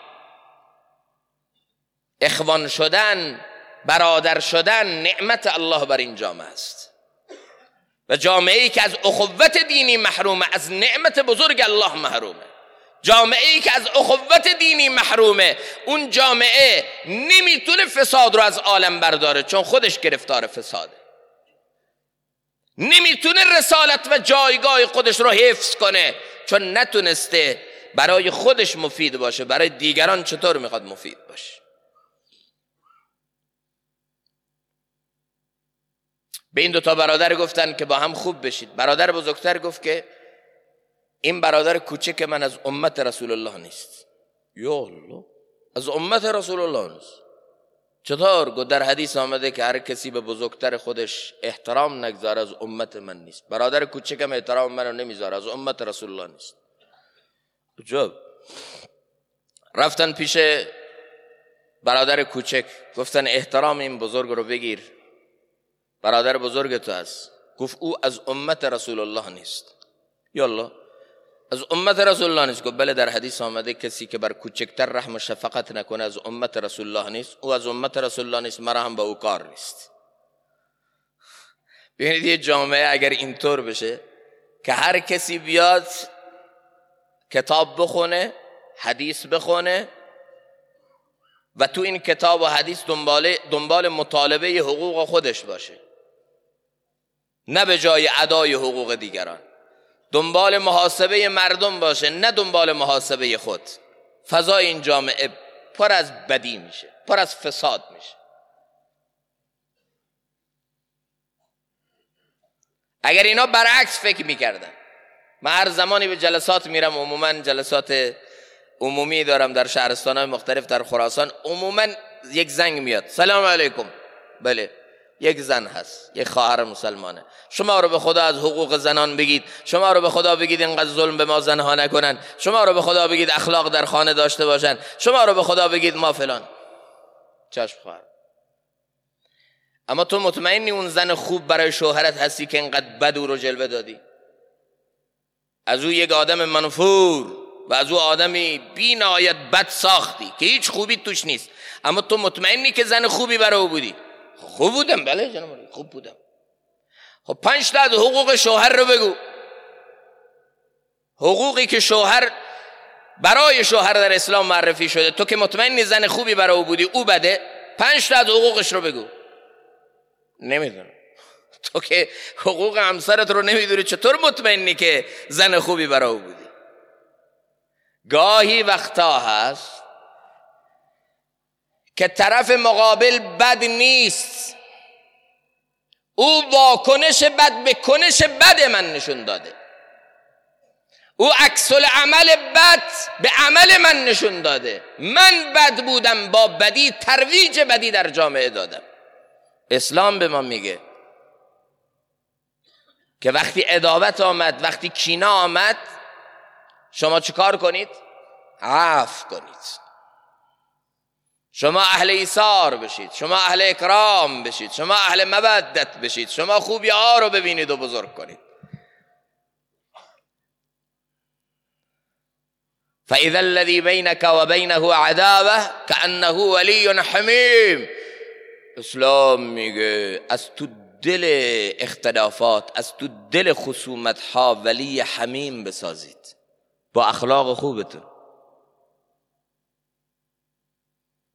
اخوان شدن برادر شدن نعمت الله بر این جامعه است. و جامعه ای که از اخوت دینی محرومه از نعمت بزرگ الله محرومه. جامعه ای که از اخوت دینی محرومه اون جامعه نمی‌تونه فساد رو از عالم برداره چون خودش گرفتار فساده. نمی‌تونه رسالت و جایگاه خودش رو حفظ کنه چون نتونسته برای خودش مفید باشه برای دیگران چطور می‌خواد مفید باشه. به این دوتا برادر گفتن که با هم خوب بشید. برادر بزرگتر گفت که این برادر کوچک من از امت رسول الله نیست. یا الله. از امت رسول الله نیست. چطور گو در حدیث آمده که هر کسی به بزرگتر خودش احترام نگذاره از امت من نیست. برادر کوچکم احترام منو نمی‌ذاره از امت رسول الله نیست. جب رفتن پیش برادر کوچک گفتن احترام این بزرگ رو بگیر. برادر بزرگ تو است گفت او از امت رسول الله نیست. یالله. از امت رسول الله نیست. گفت بله در حدیث آمده کسی که بر کوچکتر رحم و شفقت نکنه از امت رسول الله نیست. او از امت رسول الله نیست مرا هم به او کار نیست. ببینید یه جامعه اگر اینطور بشه که هر کسی بیاد کتاب بخونه حدیث بخونه و تو این کتاب و حدیث دنبال, دنبال مطالبه حقوق خودش باشه. نه به جای ادای حقوق دیگران. دنبال محاسبه مردم باشه نه دنبال محاسبه خود. فضای این جامعه پر از بدی میشه پر از فساد میشه. اگر اینا برعکس فکر می‌کردن. من هر زمانی به جلسات میرم عموما جلسات عمومی دارم در شهرستان های مختلف در خراسان عموما یک زنگ میاد. سلام علیکم. بله. یک زن هست یک خواهر مسلمانه. شما رو به خدا از حقوق زنان بگید. شما رو به خدا بگید اینقدر ظلم به ما زنها نکنن. شما رو به خدا بگید اخلاق در خانه داشته باشن. شما رو به خدا بگید ما فلان. چشم خواهر. اما تو مطمئنی اون زن خوب برای شوهرت هستی که اینقدر بد او رو جلوه دادی؟ از او یک آدم منفور و از او آدمی بی نهایت بد ساختی که هیچ خوبی توش نیست. اما تو مطمئنی که زن خوبی برای او بودی. خوب بودم بله جناب خوب بودم. خب پنج تا حقوق شوهر رو بگو. حقوقی که شوهر برای شوهر در اسلام معرفی شده. تو که مطمئنی زن خوبی برای او بودی او بده. پنج تا حقوقش رو بگو. نمی‌دونم. تو که حقوق همسرت رو نمی‌دونی چطور مطمئنی که زن خوبی برای او بودی؟ گاهی وقتا هست که طرف مقابل بد نیست. او واکنش بد به کنش بد من نشون داده. او عکس عمل بد به عمل من نشون داده. من بد بودم با بدی ترویج بدی در جامعه دادم. اسلام به ما میگه که وقتی اداوت آمد وقتی کینا آمد شما چیکار کنید؟ عفو کنید. شما اهل ایثار بشید شما اهل اکرام بشید شما اهل مودت بشید شما خوبی ها رو ببینید و بزرگ کنید. فاذا الذي بينك وبينه عداوه كانه ولي حمیم اسلام میگه از تو دل اختلافات از تو دل خصومت ها ولی حمیم بسازید. با اخلاق خوبتون.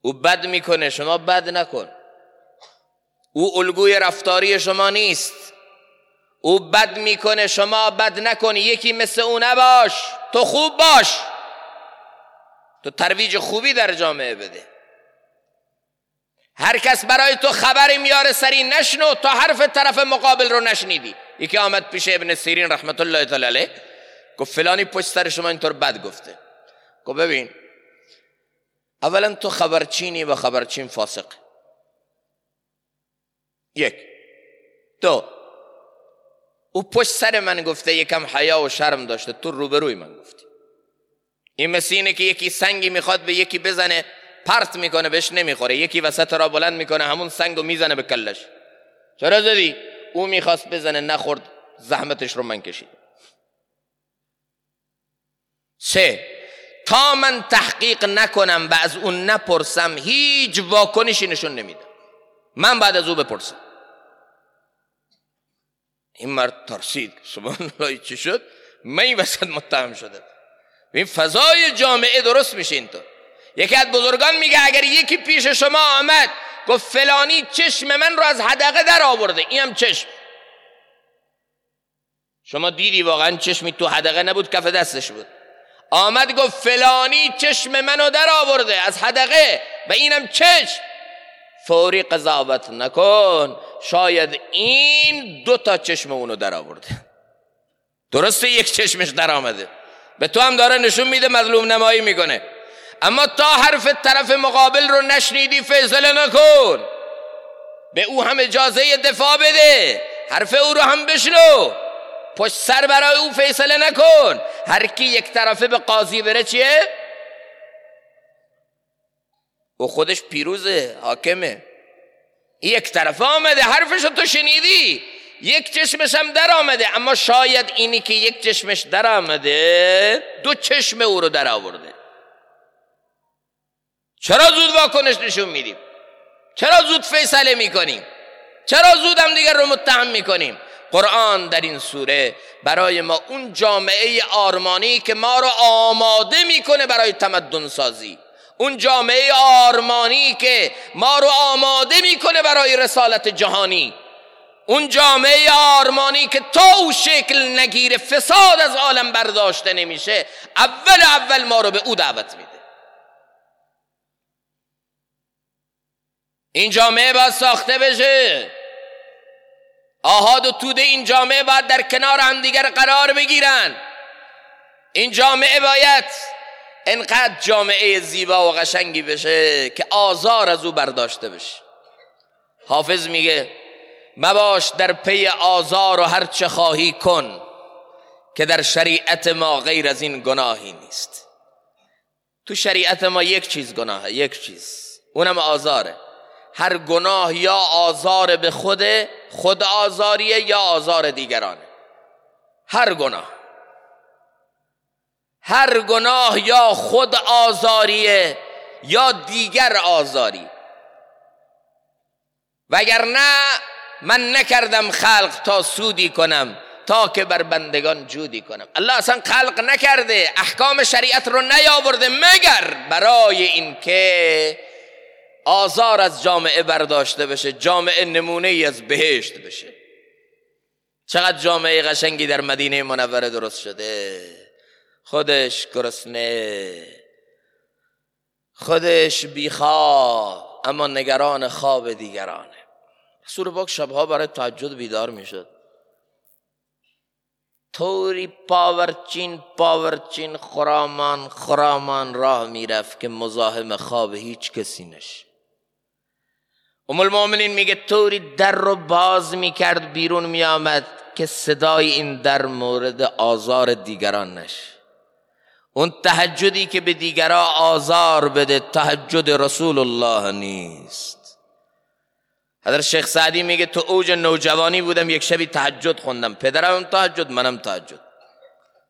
او بد می‌کنه شما بد نکن. او الگوی رفتاری شما نیست. او بد می‌کنه شما بد نکن. یکی مثل او نباش. تو خوب باش. تو ترویج خوبی در جامعه بده. هر کس برای تو خبری میاره سری نشنو تا حرف طرف مقابل رو نشنیدی. یکی آمد پیش ابن سیرین رحمت الله تعالی گفت فلانی پشت سر شما اینطور بد گفته. گفت ببین اولا تو خبرچینی و خبرچین فاسق. یک. دو. او پشت سر من گفته یکم حیا و شرم داشته. تو روبروی من گفتی. این مثل اینه که یکی سنگی می‌خواد به یکی بزنه پرت می‌کنه بهش نمی‌خوره. یکی وسط را بلند می‌کنه همون سنگو می‌زنه به کلش. چرا زدی؟ او می‌خواست بزنه نخورد زحمتش رو من کشید سه. تا من تحقیق نکنم و از اون نپرسم هیچ واکنشی نشون نمیده. من بعد از او بپرسم. این مرد ترسید. سبحان الله چی شد؟ من این وسط متهم شده. این فضای جامعه درست میشه اینطور. یکی از بزرگان میگه اگر یکی پیش شما آمد گفت فلانی چشم من رو از حدقه در آورده. اینم چشم. شما دیدی واقعا چشمی تو حدقه نبود کف دستش بود. آمد گفت فلانی چشم منو در آورده از حدقه و اینم چشم. فوری قضاوت نکن شاید این دو تا چشم اونو در آورده. درسته یک چشمش در آمده. به تو هم داره نشون میده مظلوم نمایی می‌کنه. اما تا حرف طرف مقابل رو نشنیدی فیصله نکن. به او هم اجازه دفاع بده. حرف او رو هم بشنو. پشت سر برای او فیصله نکن. هر کی یک طرفه به قاضی بره چیه؟ او خودش پیروزه حاکمه. یک طرفه آمده حرفشو تو شنیدی؟ یک چشمش هم در آمده. اما شاید اینی که یک چشمش در آمده دو چشم او رو در آورده. چرا زود واکنش نشون میدیم؟ چرا زود فیصله می‌کنیم؟ چرا زود هم دیگر رو متهم می‌کنیم؟ قرآن در این سوره برای ما اون جامعه آرمانی که ما رو آماده می‌کنه برای تمدن سازی. اون جامعه آرمانی که ما رو آماده می‌کنه برای رسالت جهانی. اون جامعه آرمانی که تا او شکل نگیره فساد از عالم برداشته نمیشه اول اول ما رو به او دعوت میده. این جامعه باید ساخته بشه. آهاد و توده این جامعه باید در کنار همدیگر قرار بگیرن. این جامعه باید انقدر جامعه زیبا و قشنگی بشه که آزار از او برداشته بشه. حافظ میگه مباش در پی آزار و هر چه خواهی کن که در شریعت ما غیر از این گناهی نیست. تو شریعت ما یک چیز گناهه یک چیز. اونم آزاره. هر گناه یا آزار به خود خود آزاریه یا آزار دیگرانه. هر گناه. هر گناه یا خود آزاریه یا دیگر آزاری. وگرنه من نکردم خلق تا سودی کنم تا که بر بندگان جودی کنم. الله اصلا خلق نکرده احکام شریعت رو نیاورده مگر برای اینکه آزار از جامعه برداشته بشه جامعه نمونه ای از بهشت بشه. چقدر جامعه قشنگی در مدینه منوره درست شده؟ خودش گرسنه. خودش بیخواب اما نگران خواب دیگرانه. سور باک شبها برای تحجد بیدار می‌شد. طوری پاورچین پاورچین خرامان خرامان راه می‌رفت که مزاحم خواب هیچ کسی نش ام المؤمنین میگه طوری در رو باز می‌کرد بیرون میآمد که صدای این در مورد آزار دیگران نش اون تهجدی که به دیگران آزار بده تهجد رسول الله نیست. حضرت شیخ سعدی میگه تو اوج نوجوانی بودم یک شبی تهجد خوندم. پدرم تهجد منم تهجد.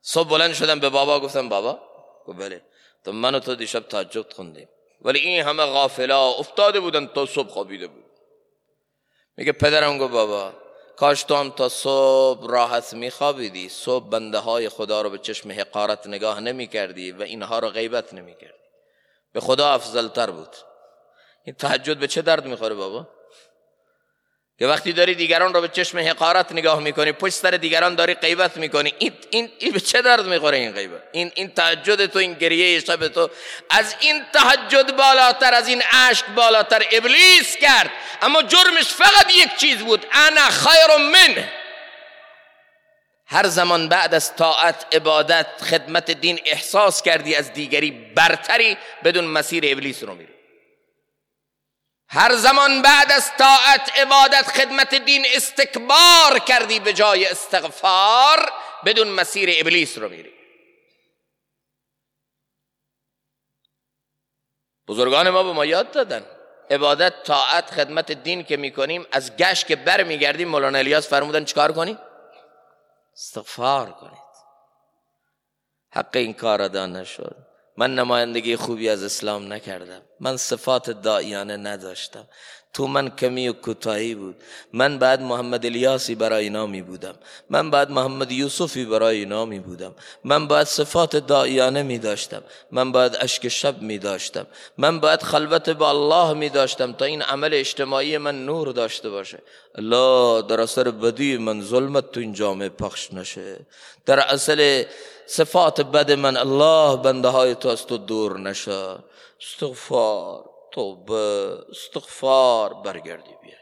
صبح بلند شدم به بابا گفتم بابا؟ گفت بله. تو من و تو دیشب تهجد خوندیم. ولی این همه غافلا افتاده بودن تا صبح خوابیده بود. میگه پدرم گفت بابا کاش تو هم تا صبح راحت میخوابیدی. صبح بنده های خدا رو به چشم حقارت نگاه نمی کردی و اینها رو غیبت نمی کردی به خدا افضل تر بود. این تهجد به چه درد می‌خوره بابا؟ که وقتی داری دیگران رو به چشم حقارت نگاه می‌کنی پشت سر دیگران داری غیبت می‌کنی. این, این, این به چه درد می‌خوره این غیبت؟ این این تهجد تو این گریه شب تو. از این تهجد بالاتر از این عشق بالاتر ابلیس کرد. اما جرمش فقط یک چیز بود. انا خیر من هر زمان بعد از طاعت عبادت خدمت دین احساس کردی از دیگری برتری بدون مسیر ابلیس رو میری. هر زمان بعد از طاعت عبادت خدمت دین استکبار کردی به جای استغفار بدون مسیر ابلیس رو میری. بزرگان ما به ما یاد دادن. عبادت طاعت خدمت دین که می‌کنیم از گشت که بر میگردیم مولانا الیاس فرمودن چکار کنیم؟ استغفار کنید. حق این کار ادا نشد من نمایندگی خوبی از اسلام نکردم. من صفات دائیانه نداشتم. تو من کمی و کوتاهی بود. من بعد محمد الیاسی برای اینا بودم. من بعد محمد یوسفی برای اینا بودم. من بعد صفات دائیانه می داشتم. من بعد اشک شب می داشتم. من بعد خلوت با الله می داشتم تا این عمل اجتماعی من نور داشته باشه. الله در اثر بدی من ظلمت تو این جامعه پخش نشه. در اصل صفات بد من الله بنده های تو از تو دور نشه استغفار توبه استغفار برگردی بیای.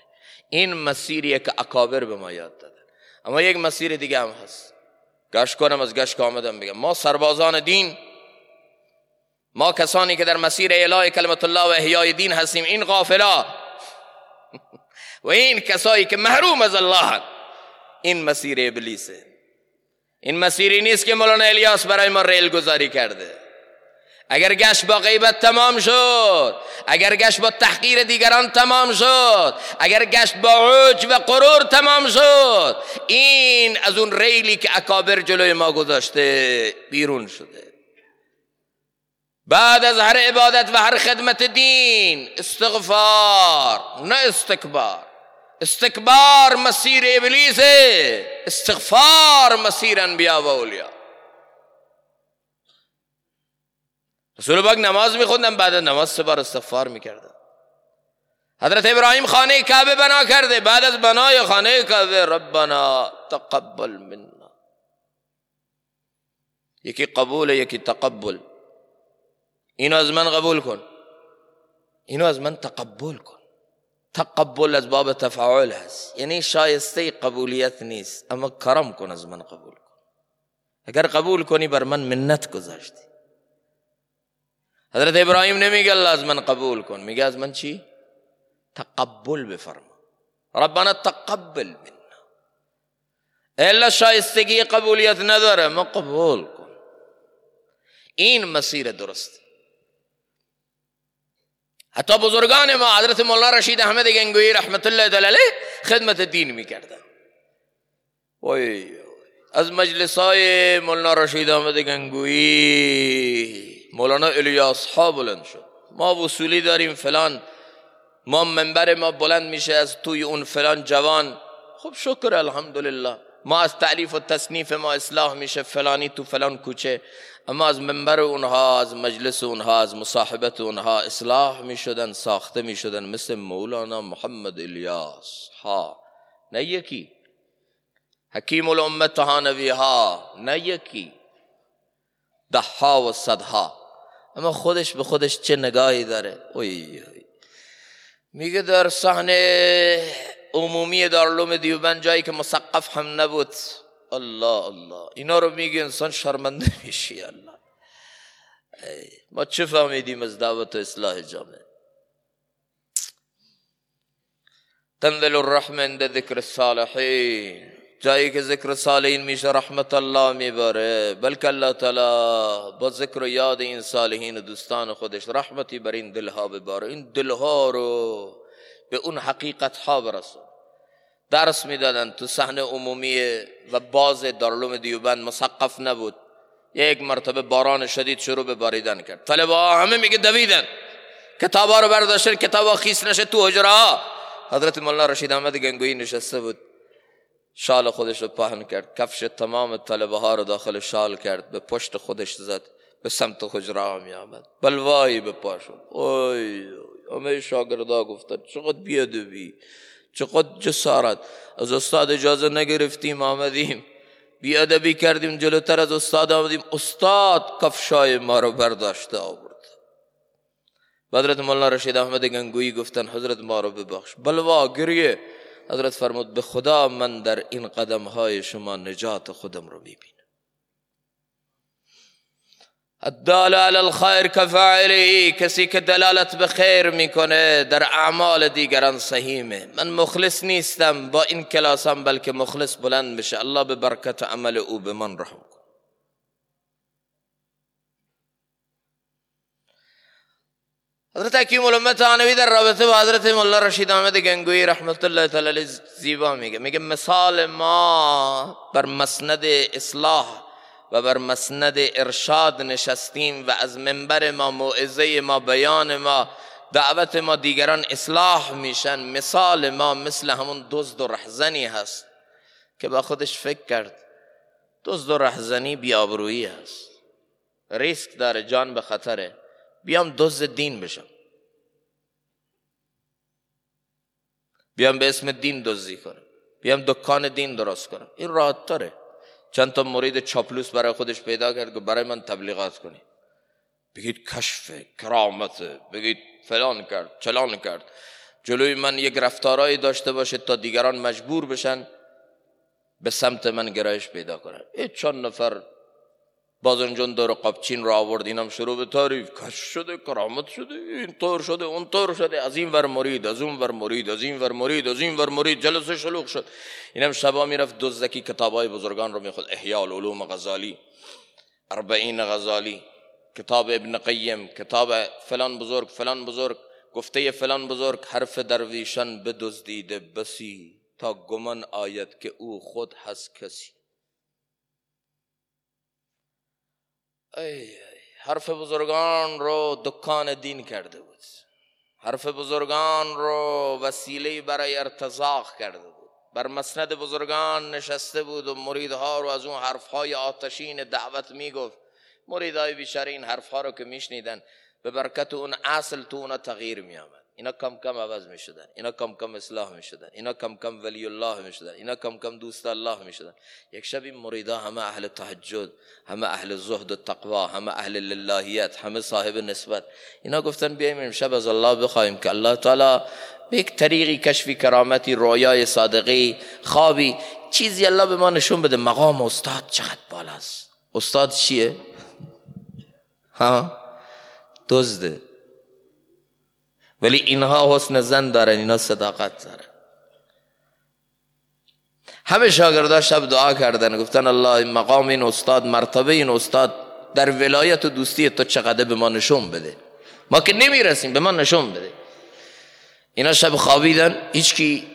این مسیریه که اکابر به ما یاد دادن. اما یک مسیر دیگه هم هست. گشت کنم از گشت آمدم بگم. ما سربازان دین ما کسانی که در مسیر الهی کلمت الله و احیای دین هستیم این غافلا. (laughs) و این کسایی که محروم از الله این مسیر ابلیسه. این مسیری نیست که مولانا الیاس برای ما ریل گذاری کرده. اگر گشت با غیبت تمام شد اگر گشت با تحقیر دیگران تمام شد اگر گشت با عج و قرور تمام شد این از اون ریلی که اکابر جلوی ما گذاشته بیرون شده. بعد از هر عبادت و هر خدمت دین استغفار نه استکبار. استکبار مسیر ابلیس استغفار مسیر انبیاء و اولیاء. رسول پاک نماز میخوندن بعد نماز سه بار استغفار می‌کردن حضرت ابراهیم خانه کعبه بنا کرده بعد از بنای خانه کعبه ربنا تقبل منا. یکی قبول یکی تقبل. اینو از من قبول کن. اینو از من تقبل کن. تقبل از باب تفاعل هست یعنی شایسته قبولیت نیست. اما کرم کن از من قبول کن. اگر قبول کنی بر من منت گذاشتی. حضرت ابراهیم نمیگه الله از من قبول کن. میگه از من چی؟ تقبل بفرما. ربنا تقبل منا. الا شایستگی قبولیت نداره. ما قبول کن. این مسیر درست حتی بزرگان ما حضرت مولا رشید احمد گنگوی رحمت الله علیه خدمت دین می‌کردن. وای از مجلس های مولانا رشید احمد گنگوی مولانا الیاس ها بلند شد. ما وصولی داریم فلان ما منبر ما بلند میشه از توی اون فلان جوان. خب شکر الحمدلله. ما از تعلیف و تصنیف ما اصلاح میشه فلانی تو فلان کوچه. اما از منبر اونها از مجلس اونها از مصاحبت اونها اصلاح می‌شدن ساخته می‌شدن مثل مولانا محمد الیاس. ها نه یکی. حکیم الامت تهانوی ها نه یکی. ده ها و صدها. اما خودش به خودش چه نگاهی داره؟ اوی میگه در صحنه عمومی دارالعلوم دیوبند جایی که مسقف هم نبود. الله الله اینا رو میگه انسان شرمنده میشی الله ما چه فهمیدیم از دعوت اصلاح جامعه تنزل الرحمه عند ذکر الصالحین جایی که ذکر صالحین میشه رحمت الله میباره بلکه الله تعالی با ذکر و یاد این صالحین و دوستان خودش رحمتی بر این دلها بباره این دلها رو به اون حقیقت ها برسون درس می‌دادن تو صحنه عمومی و باز دارالعلوم دیوبند مسقف نبود. یک مرتبه باران شدید شروع به باریدن کرد. طلبه همه میگه دویدن. کتابا رو برداشتن کتابا خیس نشه تو حجره حضرت مولانا رشید احمد گنگویی نشسته بود. شال خودش رو پهن کرد. کفش تمام طلبه ها رو داخل شال کرد. به پشت خودش زد. به سمت حجره می آمد بلوایی به پا شد. اوی همه شاگردا گفتن چقدر بیادبی. چقدر جسارت از استاد اجازه نگرفتیم آمدیم. بیادبی کردیم جلوتر از استاد آمدیم. استاد کفشای ما رو برداشته آورد. حضرت مولانا رشید احمد گنگویی گفتن حضرت ما رو ببخش. بلوا گریه. حضرت فرمود به خدا من در این قدم های شما نجات خودم رو می‌بینم. الدال علی الخیر کفاعلی کسی که دلالت به خیر می‌کنه در اعمال دیگران صحیمه من مخلص نیستم با این کلاسم بلکه مخلص بلند بشه. الله به برکت عمل او به من رحم حضرت حکیم الامت آنوی در رابطه با حضرت مولا رشید احمد گنگوی رحمت الله تعالی زیبا میگه. میگه مثال ما بر مسند اصلاح و بر مسند ارشاد نشستیم و از منبر ما موعظه ما بیان ما دعوت ما دیگران اصلاح میشن. مثال ما مثل همون دزد و رهزنی هست که با خودش فکر کرد. دزد و رهزنی بیابرویی هست. ریسک داره جان به خطره. بیام دزد دین بشم. بیام به اسم دین دزدی کنم. بیام دکان دین درست کنم. این راحت تره. چند تا مرید چاپلوس برای خودش پیدا کرد که برای من تبلیغات کنی. بگید کشف کرامت بگید فلان کرد چلان کرد. جلوی من یک رفتارهایی داشته باشه تا دیگران مجبور بشن به سمت من گرایش پیدا کنن. این چند نفر بازنجان دور قبچین را آورد اینم شروع به تعریف. کش شده کرامت شده این طور شده اون طور شده. از این ور مرید از اون ور مرید از این ور مرید از این ور مرید. جلسه شلوغ شد. اینم شبا می‌رفت دزدکی کتابای بزرگان رو میخود احیاء العلوم غزالی اربعین غزالی. کتاب ابن قیم کتاب فلان بزرگ فلان بزرگ. گفته فلان بزرگ حرف درویشان بدزدیده بسی تا گمان آید که او خود هست کسی. حرف بزرگان رو دکان دین کرده بود. حرف بزرگان رو وسیله برای ارتزاق کرده بود. بر مسند بزرگان نشسته بود و مریدها رو از اون حرفهای آتشین دعوت می‌گفت. مریدهای بیشتر این حرفها رو که میشنیدن به برکت اون اصل تو اونا تغییر میآمد. اینا کم کم عوض می شدن اینا کم کم اصلاح می شدن اینا کم کم ولی الله می شدن اینا کم کم دوست الله می شدن یک شب این مریدا همه اهل تهجد همه اهل زهد و تقوا همه اهل للهیت همه صاحب نسبت. اینا گفتن بیایم امشب از الله بخوایم که الله تعالی به یک طریقی کشفی کرامتی رویای صادقی خوابی چیزی الله به ما نشون بده. مقام استاد چقدر بالاست. استاد چیه؟ ها؟ دزده. ولی اینها حسن زن دارن اینا صداقت دارن. همه شاگردا شب دعا کردن گفتن الله مقام این استاد مرتبه این استاد در ولایت و دوستی تو چقدر به ما نشون بده. ما که نمی‌رسیم به ما نشون بده. اینا شب خوابیدن هیچکی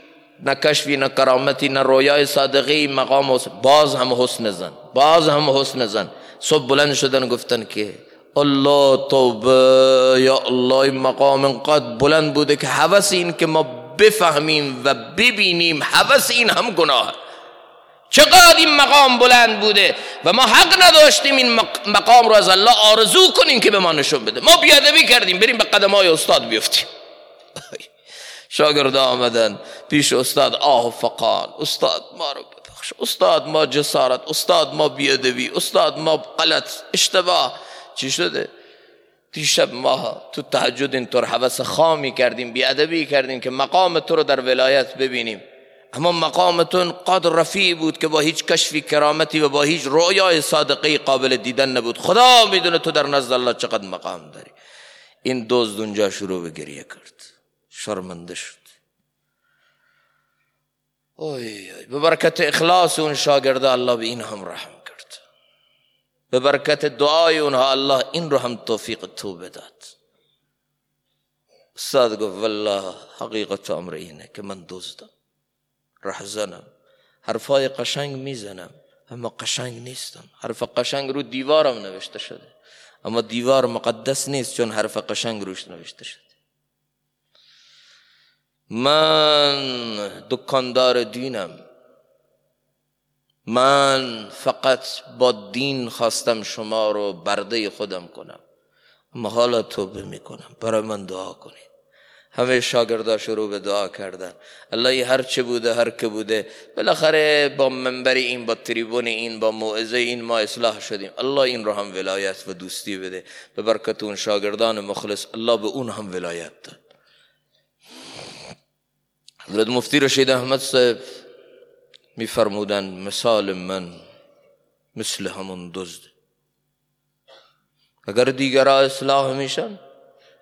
نه کشفی نه کرامتی نه رویای صادقی مقام باز هم حسن زن باز هم حسن زن. صبح بلند شدن گفتن که الله توبه یا الله این مقام انقدر بلند بوده که حوث این که ما بفهمیم و ببینیم حوث این هم گناه چقدر این مقام بلند بوده و ما حق نداشتیم این مقام رو از الله آرزو کنیم که به ما نشون بده ما بیادبی کردیم بریم به قدم های استاد بیفتیم شاگرد آمدن پیش استاد آه فقال استاد ما رو ببخش استاد ما جسارت استاد ما بیادبی استاد ما غلط اشتباه چی شده؟ دیشب ما تو تهجد اینطور حوث خامی کردیم بیادبی کردیم که مقام تو رو در ولایت ببینیم. اما مقامتون قدر رفیع بود که با هیچ کشفی کرامتی و با هیچ رویای صادقی قابل دیدن نبود. خدا می‌دونه تو در نزد الله چقدر مقام داری. این دوست اونجا شروع به گریه کرد. شرمنده شد. اوی به برکت اخلاص اون شاگرده الله به این هم رحم. به برکت دعای اونها الله این رو هم توفیق توبه داد استاد گفت والله حقیقت امر اینه که من دزدم رهزنم حرفای قشنگ می‌زنم اما قشنگ نیستم. حرف قشنگ رو دیوارم نوشته شده اما دیوار مقدس نیست چون حرف قشنگ روش نوشته شده. من دکاندار دینم. من فقط با دین خواستم شما رو برده خودم کنم. اما حالا توبه می‌کنم. برای من دعا کنید. همه شاگردا شروع به دعا کردن. الله هر چه بوده هر که بوده. بالاخره با منبر این با تریبون این با موعظه این ما اصلاح شدیم. الله این رو هم ولایت و دوستی بده. به برکت اون شاگردان مخلص الله به اون هم ولایت داد. حضرت مفتی رشید احمد صاحب میفرمودن مثال من مثل همون دزد. اگر دیگرها اصلاح میشن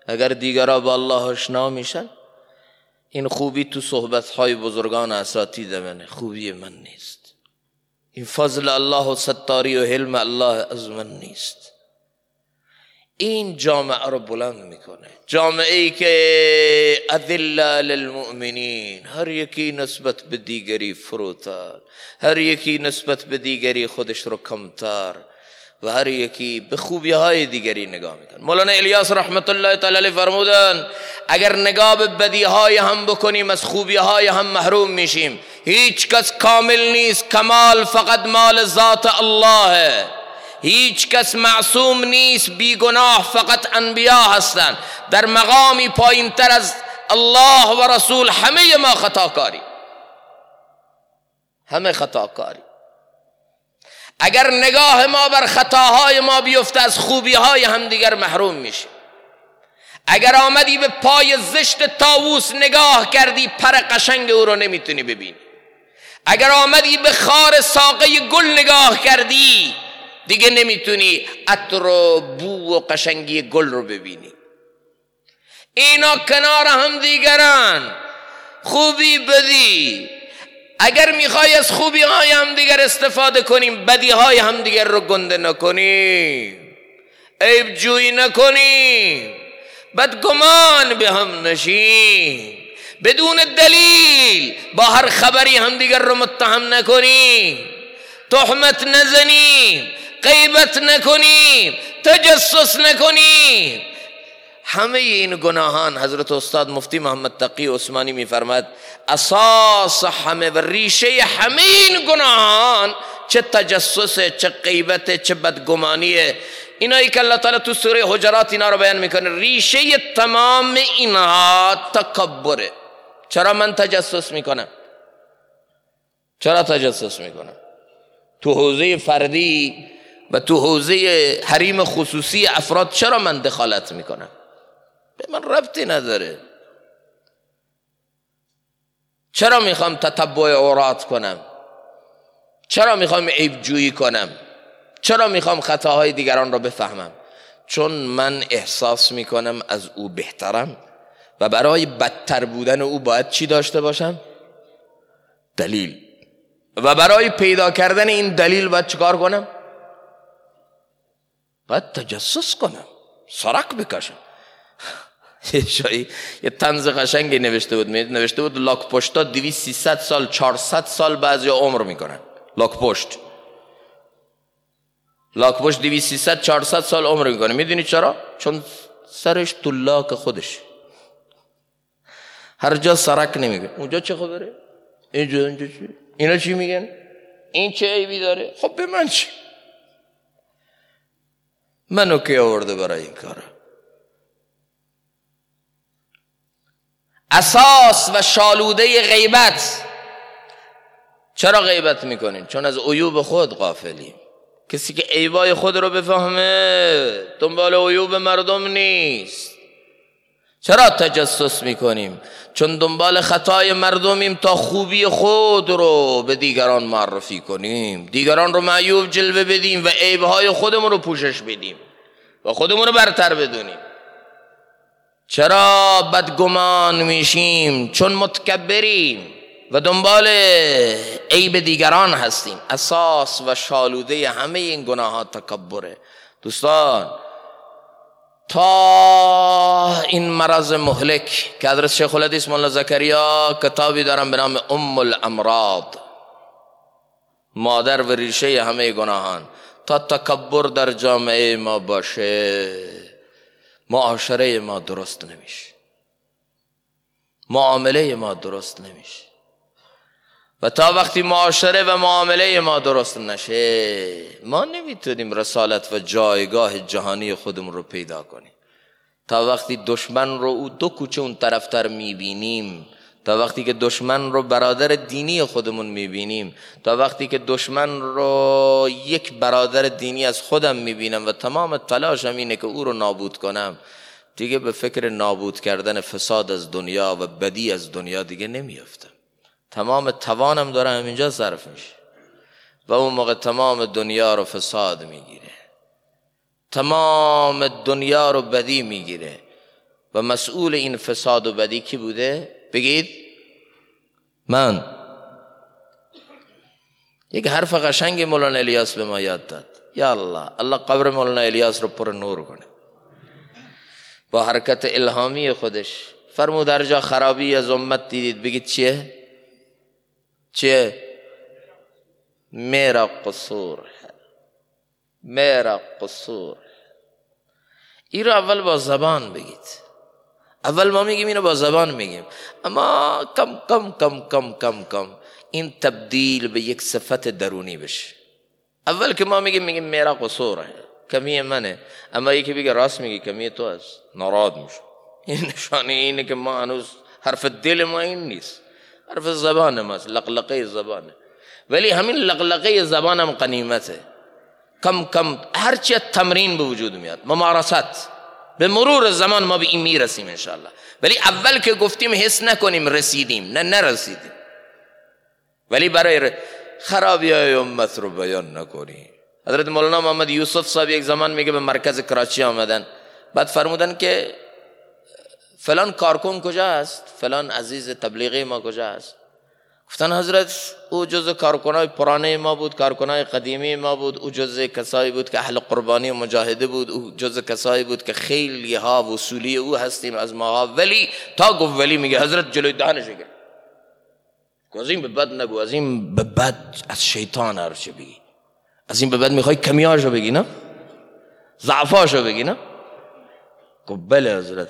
اگر دیگرها با الله آشنا میشن این خوبی تو صحبت های بزرگان اساتید منه خوبی من نیست. این فضل الله و ستاری و حلم الله از من نیست. این جامعه رو بلند می‌کنه. جامعه ای که اذل للمؤمنین. هر یکی نسبت به دیگری فروتر. هر یکی نسبت به دیگری خودش رو کمتر. و هر یکی به خوبی های دیگری نگاه میکن مولانا الیاس رحمت الله تعالی فرمودن اگر نگاه به بدی های هم بکنیم از خوبی های هم محروم میشیم. هیچ کس کامل نیست. کمال فقط مال ذات الله. هیچ کس معصوم نیست بیگناه فقط انبیا هستند در مقامی پایین تر از الله و رسول همه ما خطاکاری. همه خطاکاری. اگر نگاه ما بر خطاهای ما بیفته از خوبی های همدیگر محروم میشه اگر آمدی به پای زشت تاووس نگاه کردی پر قشنگ او رو نمی‌تونی ببینی. اگر آمدی به خار ساقه گل نگاه کردی دیگه نمی‌تونی عطر و بو و قشنگی گل رو ببینی. اینا کنار هم دیگران. خوبی بدی. اگر می‌خوای از خوبی های هم دیگر استفاده کنیم بدی های هم دیگر رو گنده نکنیم. عیب جوی نکنیم. بدگمان به هم نشیم. بدون دلیل با هر خبری هم دیگر رو متهم نکنیم. تحمت نزنیم. غیبت نکنیم تجسس نکنیم. همه این گناهان حضرت استاد مفتی محمد تقی عثمانی میفرماد اساس همه و ریشه همه این گناهان چه تجسس چه غیبت چه بدگمانیه اینایی که الله تعالی تو سوره حجرات اینا رو بیان می‌کنه ریشه تمام اینها تکبره چرا من تجسس می‌کنم؟ چرا تجسس می‌کنم؟ تو حوزه فردی و تو حوزه حریم خصوصی افراد چرا من دخالت می‌کنم؟ به من ربطی نداره. چرا می‌خوام تتبع اورات کنم؟ چرا می‌خوام عیب جویی کنم؟ چرا می‌خوام خطاهای دیگران را بفهمم؟ چون من احساس می‌کنم از او بهترم و برای بدتر بودن او باید چی داشته باشم؟ دلیل. و برای پیدا کردن این دلیل باید چیکار کنم؟ باید تجسس کنم سرک بکشم (laughs) یه تنز قشنگی نوشته بود نوشته بود لاک پشتا دویست سیصد سال چهارصد سال بعضی عمر می‌کنن لاک پشت لاک پشت دویست سیصد چهارصد سال عمر می‌کنه می‌دونی چرا؟ چون سرش تو لاک خودش هر جا سرک نمیگه اونجا چه خبره؟ اینجا اینجا چی؟ اینا چی میگن؟ این چه عیبی داره؟ خب به من چی؟ منو که آورده برای این کاره اساس و شالوده غیبت. چرا غیبت می‌کنین؟ چون از عیوب خود قافلیم کسی که عیبای خود رو بفهمه دنبال عیوب مردم نیست. چرا تجسس می‌کنیم؟ چون دنبال خطای مردمیم تا خوبی خود رو به دیگران معرفی کنیم. دیگران رو معیوب جلوه بدیم و عیبهای خودمون رو پوشش بدیم. و خودمون رو برتر بدونیم. چرا بدگمان میشیم؟ چون متکبریم و دنبال عیب دیگران هستیم. اساس و شالوده همه این گناهات تکبره. دوستان تا این مرض مهلک که حضرت شیخ الحدیث مولانا زکریا کتابی دارم به نام ام الامراض مادر و ریشه همه گناهان. تا تکبر در جامعه ما باشه معاشره ما درست نمیشه. معامله ما درست نمیشه. و تا وقتی معاشره و معامله ما درست نشه ما نمی‌تونیم رسالت و جایگاه جهانی خودمون رو پیدا کنیم. تا وقتی دشمن رو او دو کوچه اون طرفتر می‌بینیم تا وقتی که دشمن رو برادر دینی خودمون می‌بینیم تا وقتی که دشمن رو یک برادر دینی از خودم می‌بینم و تمام تلاشم اینه که او رو نابود کنم دیگه به فکر نابود کردن فساد از دنیا و بدی از دنیا دیگه نمیافتم تمام توانم داره همینجا صرف میشه و اون موقع تمام دنیا رو فساد می‌گیره. تمام دنیا رو بدی می‌گیره. و مسئول این فساد و بدی کی بوده؟ بگید من یک حرف قشنگ مولانا الیاس به ما یاد داد. یا الله الله قبر مولانا الیاس رو پر نور کنه. با حرکت الهامی خودش. فرمود در جا خرابی از امت دیدید. بگید چیه؟ چیه؟ میرا قصور. ہے میرا قصور. این رو اول با زبان بگید. اول ما میگیم اینو با زبان میگیم. اما کم کم کم کم کم کم این تبدیل به یک صفت درونی بشه. اول که ما میگیم میگیم میرا قصور ہے کمی منه. اما یکی بگه راست میگی کمی تو است ناراض میشه. این نشانه اینه که ما هنوز حرف دل ما این نیست. حرف زبان ماست لقلقه زبانه. ولی همین لقلقه زبان هم قنیمته. کم کم هرچی تمرین به وجود میاد. ممارست. به مرور زمان ما به این می‌رسیم انشاءالله. ولی اول که گفتیم حس نکنیم رسیدیم نه نرسیدیم. ولی برای خرابی های امت رو بیان نکنیم حضرت مولانا محمد یوسف صاحب یک زمان میگه به مرکز کراچی آمدن. بعد فرمودن که فلان کارکن کجا است فلان عزیز تبلیغی ما کجا است گفتن حضرت او جز کارکنای پرانه ما بود کارکنای قدیمی ما بود او جز کسایی بود که اهل قربانی و مجاهده بود او جز کسایی بود که خیلی ها وصولی او هستیم از ما ولی تا گفت ولی میگه حضرت جلوی دهنش گرفت از این به بد نگو از این به بد از شیطان هرچه بگی. از این به بد می‌خوای کمیاشو بگی نه؟ ضعفاشو بگی نه؟ گفت بله حضرت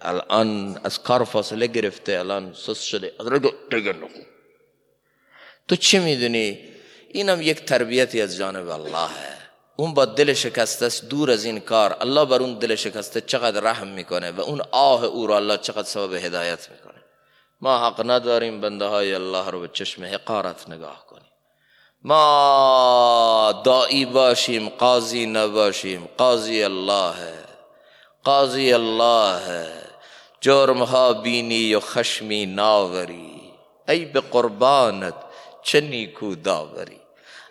الان از کار فاصله گرفته الان سس شده. حضرت دیگه نخون تو چی می‌دونی؟ اینم یک تربیتی از جانب الله. ہے اون با دل شکسته است دور از این کار. الله بر اون دل شکسته چقدر رحم می‌کنه و اون آه او را الله چقدر سبب هدایت می‌کنه. ما حق نداریم بنده های الله رو به چشم حقارت نگاه کنیم. ما دائی باشیم قاضی نباشیم قاضی الله. قاضی الله. ها بینی و خشمی ناوری. ای به قربانت چه نیکو داوری.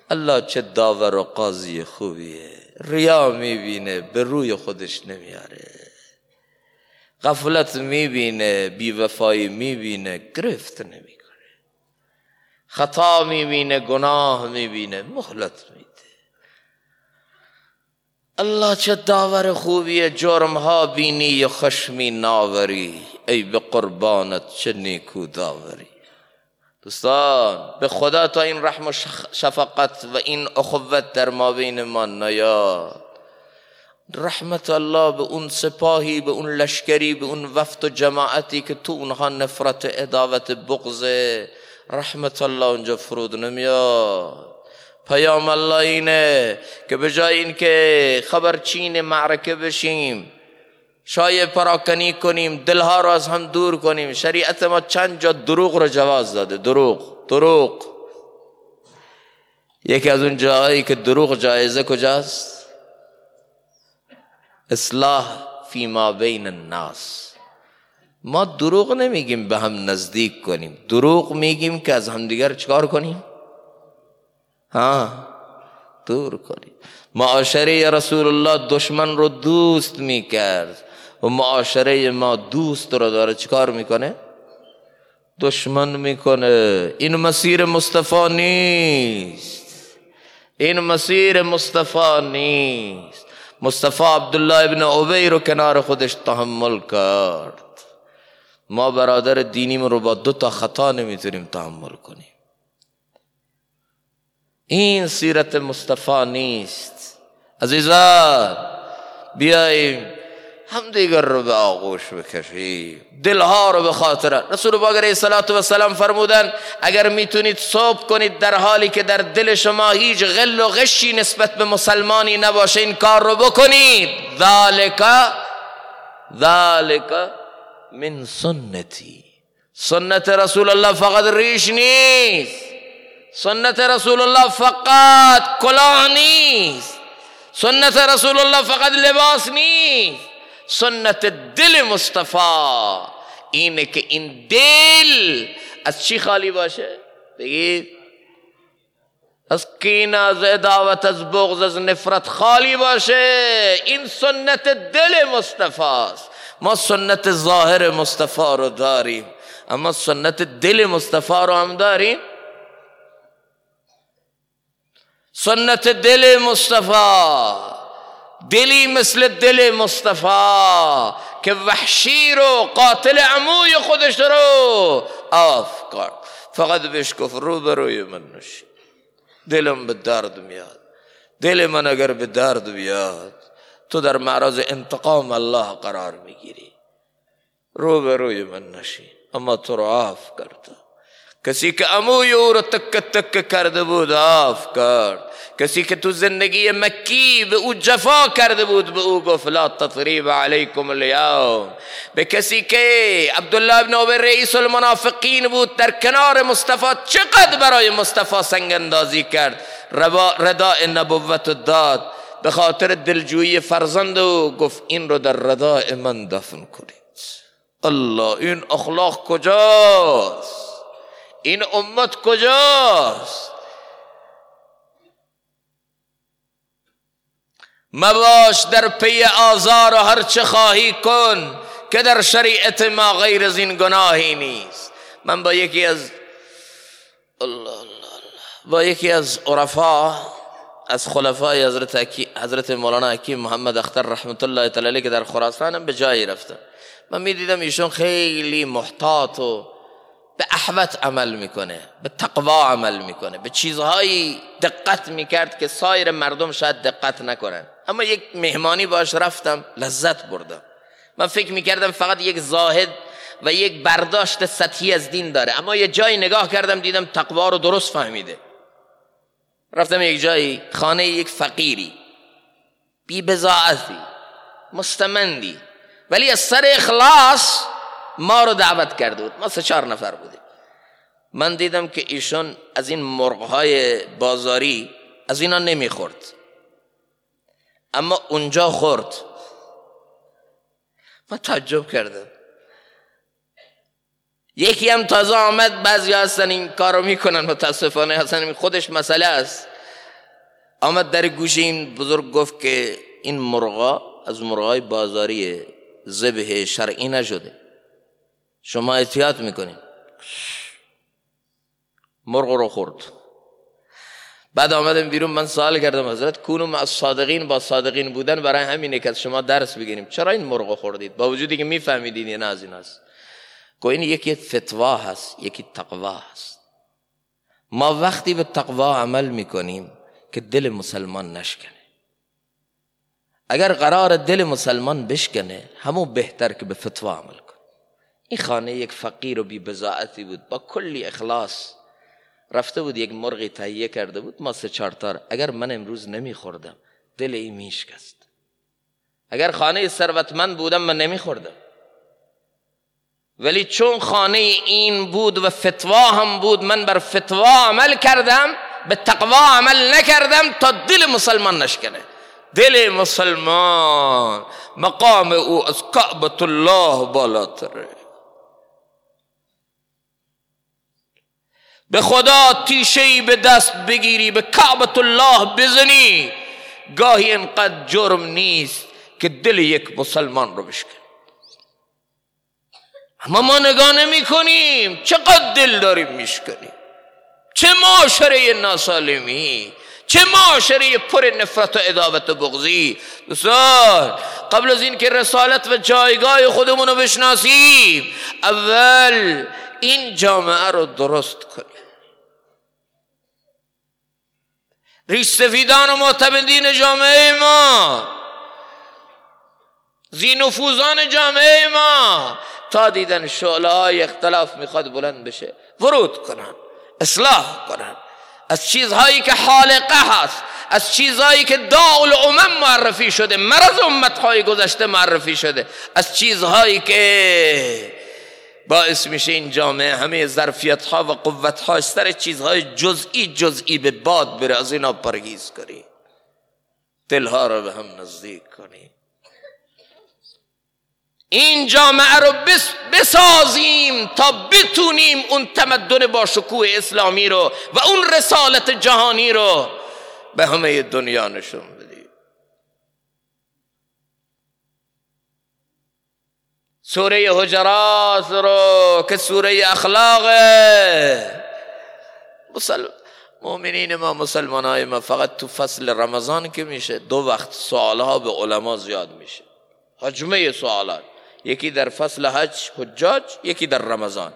الله چه داور و قاضی خوبیه. ریا می‌بینه به روی خودش نمیاره. غفلت می‌بینه بیوفایی می‌بینه گرفت نمی‌کنه. خطا می‌بینه گناه می‌بینه مهلت میده. الله چه داور خوبیه جرم ها بینی خشمی ناوری. ای به قربانت چه نیکو داوری. دوستان به خدا تا این رحم و شفقت و این اخوت در ما بین ما نیاد. رحمت الله به اون سپاهی به اون لشکری به اون وفت و جماعتی که تو اونها نفرت اداوت بغض رحمت الله اونجا فرود نمیاد. پیام الله اینه که به جای اینکه خبرچین معرکه بشیم شایع پراکنی کنیم دلها رو از هم دور کنیم. شریعت ما چند جا دروغ رو جواز داده. دروغ دروغ. یکی از اون جاهایی که دروغ جایزه کجاست؟ اصلاح فی ما بین الناس. ما دروغ نمیگیم به هم نزدیک کنیم. دروغ میگیم که از همدیگر چکار کنیم؟ ها دور کنیم. معاشره رسول الله دشمن رو دوست می‌کرد. و معاشره ما دوست رو داره چیکار می‌کنه؟ دشمن می‌کنه. این مسیر مصطفی نیست. این مسیر مصطفی نیست. مصطفی عبدالله ابن عبی رو کنار خودش تحمل کرد. ما برادر دینیم رو با دو تا خطا نمی‌تونیم تحمل کنیم. این سیرت مصطفی نیست. عزیزان بیاییم هم دیگر رو به آغوش بکشیم دلها رو به خاطر رسول پاک علیه و سلام فرمودن اگر می‌تونید صبح کنید در حالی که در دل شما هیچ غل و غشی نسبت به مسلمانی نباشه این کار رو بکنید. ذالک ذالک من سنتی. سنت رسول الله فقط ریش نیست. سنت رسول الله فقط کلاه نیست. سنت رسول الله فقط لباس نیست. سنت دل مصطفی. اینه که این دل از چی خالی باشه؟ بگید. از کین از اداوت از بغض از نفرت خالی باشه؟ این سنت دل مصطفی است. ما سنت ظاهر مصطفی رو داریم. اما سنت دل مصطفی رو هم داریم. سنت دل مصطفی. دلی مثل دل مصطفی که وحشی رو قاتل عموی خودش رو عفو کرد فقط بهش گفت رو بروی من نشی دلم به درد میاد. دل من اگر به درد بیاد تو در معرض انتقام الله قرار می‌گیری. رو بروی من نشی اما تو رو عفو کرد کسی که عموی او رو تکه تکه کرده بود عفو کرد. کسی که تو زندگی مکی به او جفا کرده بود به او گفت لا تثریب علیکم الیوم. به کسی که عبدالله ابن عبر رئیس المنافقین بود در کنار مصطفی چقدر برای مصطفی سنگ اندازی کرد؟ رداء نبوت داد به خاطر دلجویی فرزند او گفت این رو در رداء من دفن کنید. الله این اخلاق کجاست؟ این امت کجاست؟ مباش در پی آزار و هر چه خواهی کن که در شریعت ما غیر از این گناهی نیست. من با یکی از الله الله با یکی از عرفا از خلفای حضرت, حضرت مولانا حکیم محمد اختر رحمت الله تعالی که در خراسان به جایی رفتم. من می‌دیدم ایشون خیلی محتاط و به احوت عمل می‌کنه به تقوا عمل می‌کنه به چیزهایی دقت می‌کرد که سایر مردم شاید دقت نکنن. اما یک مهمانی باش رفتم لذت بردم. من فکر می‌کردم فقط یک زاهد و یک برداشت سطحی از دین داره. اما یه جایی نگاه کردم دیدم تقوا رو درست فهمیده. رفتم یک جایی خانه یک فقیری. بی بزاعتی مستمندی. ولی از سر اخلاص ما رو دعوت کرده بود. ما سه چهار نفر بودیم. من دیدم که ایشون از این مرغهای بازاری از اینا نمی‌خورد. اما اونجا خورد. من تعجب کردم. یکی هم تازه آمد بعضی هستن این کارو می‌کنن متاسفانه هستن خودش مسئله است. آمد در گوش این بزرگ گفت که این مرغا از مرغای بازاری زبه شرعی نشده. شما احتیاط می‌کنین. مرغ رو خورد. بعد آمدم بیرون من سوال کردم حضرت کونم از صادقین با صادقین بودن؟ برای همینه که شما درس بگیریم. چرا این مرغ خوردید؟ با وجودی که میفهمیدین این از این است که این یکی فتوا هست یکی تقوا هست. ما وقتی به تقوا عمل می‌کنیم که دل مسلمان نشکنه. اگر قرار دل مسلمان بشکنه همون بهتر که به فتوا عمل کن این خانه یک فقیر و بی بزاعتی بود. با کلی اخلاص رفته بود یک مرغی تهیه کرده بود ما سه چارتار اگر من امروز نمیخوردم دل این میشکست اگر خانه ثروتمند بودم من نمیخوردم. ولی چون خانه این بود و فتوا هم بود من بر فتوا عمل کردم به تقوا عمل نکردم تا دل مسلمان نشکنه. دل مسلمان مقام او از کعبت الله بالاتره. به خدا تیشه به دست بگیری به کعبت الله بزنی. گاهی انقدر جرم نیست که دل یک مسلمان رو بشکن. اما ما نگاه نمی کنیم چقدر دل داریم میشکنیم. چه معاشره ناسالمی چه معاشره پر نفرت و ادابت و بغضی. دوستان قبل از این که رسالت و جایگاه خودمون رو بشناسیم اول این جامعه رو درست کنیم. ریش سفیدان و معتمدین جامعه ما. زینفوزان جامعه ما. تا دیدن شعله های اختلاف می‌خواد بلند بشه. ورود کنن. اصلاح کنن. از چیزهایی که حالقه هست از چیزهایی که داء الامم معرفی شده مرض امتهای گذشته معرفی شده از چیزهایی که باعث میشه این جامعه همه ظرفیت ها و قوت ها سر چیزهای جزئی جزئی به باد بره از اینا پرهیز کنی. دلها رو به هم نزدیک کنی. این جامعه رو بسازیم تا بتونیم اون تمدن با شکوه اسلامی رو و اون رسالت جهانی رو به همه دنیا نشون بدیم سوره حجرات رو که سوره اخلاقه مسلم مؤمنین ما مسلمان های ما فقط تو فصل رمضان که میشه دو وقت سوالها به علما زیاد میشه. حجمه سوالات. یکی در فصل حج حجاج یکی در رمضان.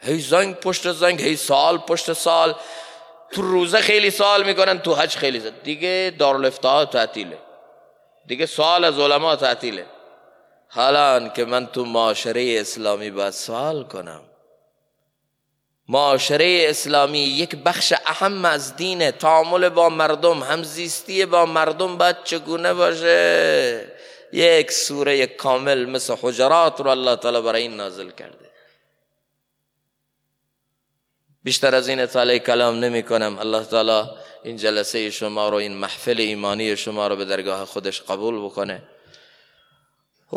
هی زنگ پشت زنگ هی سال پشت سال تو روزه خیلی سال می‌کنن تو حج خیلی زد دیگه دارالفتاح تعطیله. دیگه سال از علما تعطیله. حالا که من تو معاشره اسلامی باید سوال کنم. معاشره اسلامی یک بخش اهم از دینه. تعامل با مردم همزیستی با مردم باید چگونه باشه؟ یک سوره کامل مثل حجرات رو الله تعالی برای این نازل کرده. بیشتر از این اطاله کلام نمی کنم. الله تعالی این جلسه شما رو این محفل ایمانی شما رو به درگاه خودش قبول بکنه. و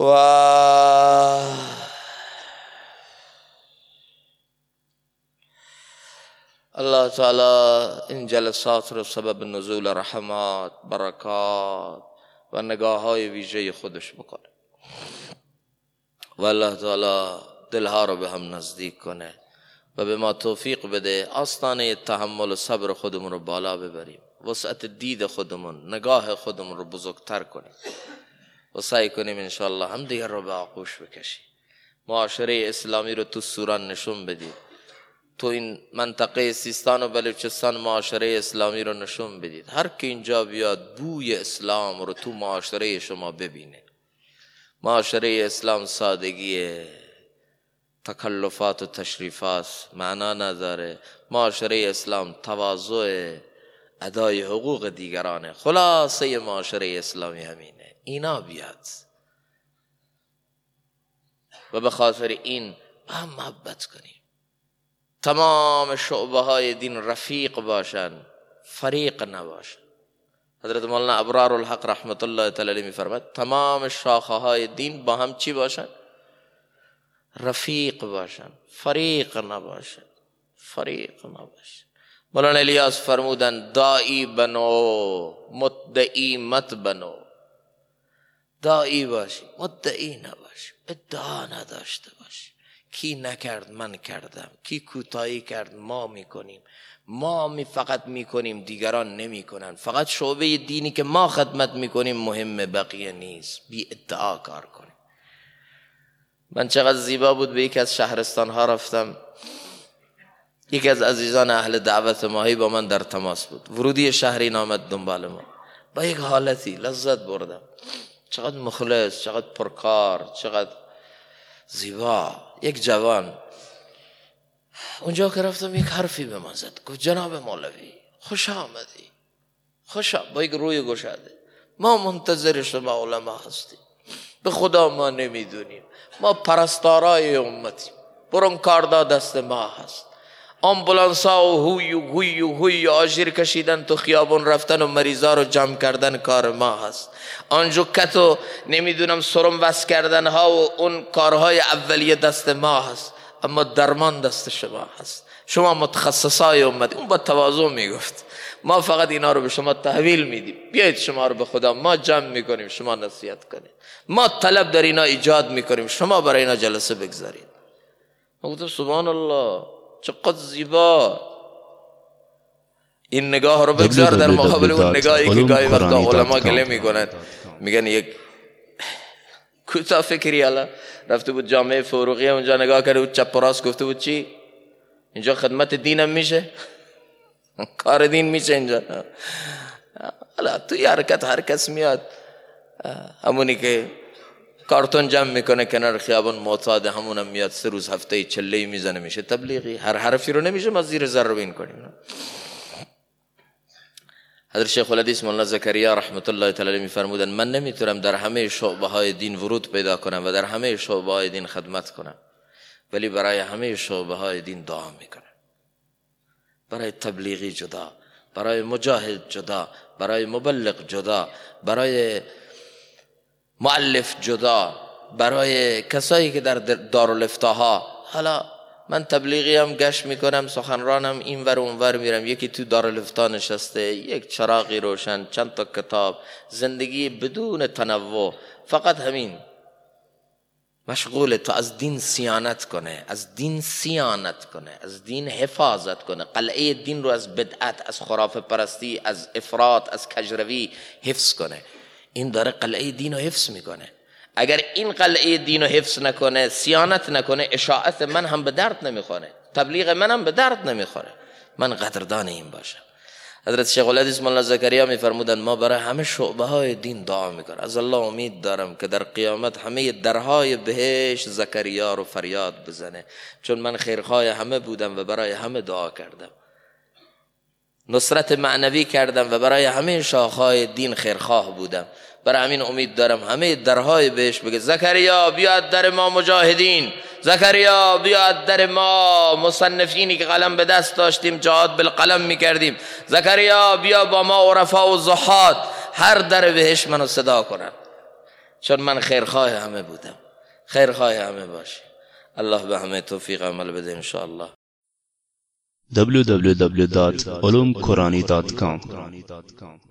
الله تعالی این جلسات رو سبب نزول رحمات برکات و نگاه های ویژه خودش بکنه. و الله تعالی دلها رو به هم نزدیک کنه و به ما توفیق بده آستانه تحمل و صبر خودمون رو بالا ببریم. وسعت دید خودمون نگاه خودمون رو بزرگتر کنیم. و سعی کنیم انشاءالله هم دیگر رو به آغوش بکشیم. معاشره اسلامی رو تو سوران نشون بدیم. تو این منطقه سیستان و بلوچستان معاشره اسلامی رو نشون بدید. هر که اینجا بیاد بوی اسلام رو تو معاشره شما ببینه. معاشره اسلام سادگی تکلفات و تشریفات معنا نداره. معاشره اسلام تواضع ادای حقوق دیگرانه. خلاصه معاشره اسلامی همینه. اینا بیاد. و به خاطر این هم محبت کنیم. تمام شعبه های دین رفیق باشن فریق نباشن. حضرت مولانا ابرار الحق رحمت الله تعالی میفرماد تمام شاخه های دین با هم چی باشن؟ رفیق باشن فریق نباشن فریق نباشن. مولانا الیاس فرمودن دائی بنو مدعی مت بنو. دائی باشی مدعی نباشی ادعا نداشته باشی. کی نکرد من کردم کی کوتاهی کرد ما می‌کنیم. ما می فقط می‌کنیم دیگران نمی‌کنن. فقط شعبه دینی که ما خدمت می‌کنیم مهم بقیه نیست. بی ادعا کار کنیم. من چقدر زیبا بود به یکی از شهرستان ها رفتم. یکی از عزیزان اهل دعوت ماهی با من در تماس بود. ورودی شهری نامد دنبال ما. با یک حالتی لذت بردم. چقدر مخلص چقدر پرکار چقدر زیبا. یک جوان. اونجا که رفتم یک حرفی به من زد. گفت جناب مولوی خوش آمدی. خوش با یک روی گشاده. ما منتظر شما علما هستیم. به خدا ما نمی‌دونیم. ما پرستارای امتیم. برون کار دست ما هست. آمبولانس ها و هوی و هوی و هوی آجیر کشیدن تو خیابون رفتن و مریضا رو جمع کردن کار ما هست. آنجو کت و نمی‌دونم سرم وست کردن ها و اون کارهای اولیه دست ما هست اما درمان دست شما هست. شما متخصصای اومد اون با تواضع می‌گفت. ما فقط اینا رو به شما تحویل میدیم. بیایید شما رو به خدا ما جمع می‌کنیم شما نصیحت کنید. ما طلب در اینا ایجاد می‌کنیم شما برای اینا جلسه بگذارید. گفتم سبحان الله. چقدر زیبا. این نگاه رو بگذار در مقابل اون نگاهی که گاهی وقتا علما گله می‌کنن. میگن یک کوتا فکری حالا رفته بود جامعه فروغی اونجا نگاه کرده بود چپ راست گفته بود چی؟ اینجا خدمت دینم میشه؟ (laughs) کار دین میشه اینجا. حالا توی حرکت هر کس میاد. همونی که کارتون جمع می‌کنه کنار خیابان معتاد همونم میاد سه روز هفته چله می‌زنه میشه تبلیغی. هر حرفی رو نمیشه ما زیر ذره کنیم. حضرت شیخ الحدیث مولانا زکریا رحمت الله تعالی میفرمودن من نمی‌تونم در همه شعبه های دین ورود پیدا کنم و در همه شعبه های دین خدمت کنم ولی برای همه شعبه های دین دعا می‌کنم. برای تبلیغی جدا برای مجاهد جدا برای مبلغ جدا برای معلف جدا برای کسایی که در دارالفتاها. حالا من تبلیغی هم گشت می‌کنم سخنرانم این ور اون ور میرم. یکی تو دارالفتا نشسته یک چراغی روشن چند تا کتاب زندگی بدون تنوع. فقط همین. مشغول تو از دین سیانت کنه از دین سیانت کنه از دین حفاظت کنه. قلعه دین رو از بدعت از خراف پرستی از افراد از کجروی حفظ کنه. این داره قلعه دین رو حفظ می‌کنه. اگر این قلعه دین رو حفظ نکنه سیانت نکنه اشاعت من هم به درد نمی‌خوره. تبلیغ من هم به درد نمی‌خوره. من قدردان این باشم. حضرت شیخ الحدیث مولانا زکریا میفرمودن ما برای همه شعبه های دین دعا می‌کنم از الله امید دارم که در قیامت همه درهای بهش زکریا رو فریاد بزنه. چون من خیرخواه همه بودم و برای همه دعا کردم. نصرت معنوی کردم و برای همه شاخهای دین خیرخواه بودم. برای همین امید دارم همه درهای بهش بگه زکریا بیاد در ما مجاهدین. زکریا بیاد در ما مصنفینی که قلم به دست داشتیم جهاد بالقلم می‌کردیم. زکریا بیا با ما عرفا و زحاد هر در بهش منو صدا کنن. چون من خیرخواه همه بودم. خیرخواه همه باشی. الله به همه توفیق عمل بده انشاءالله. www.ulumqurani.com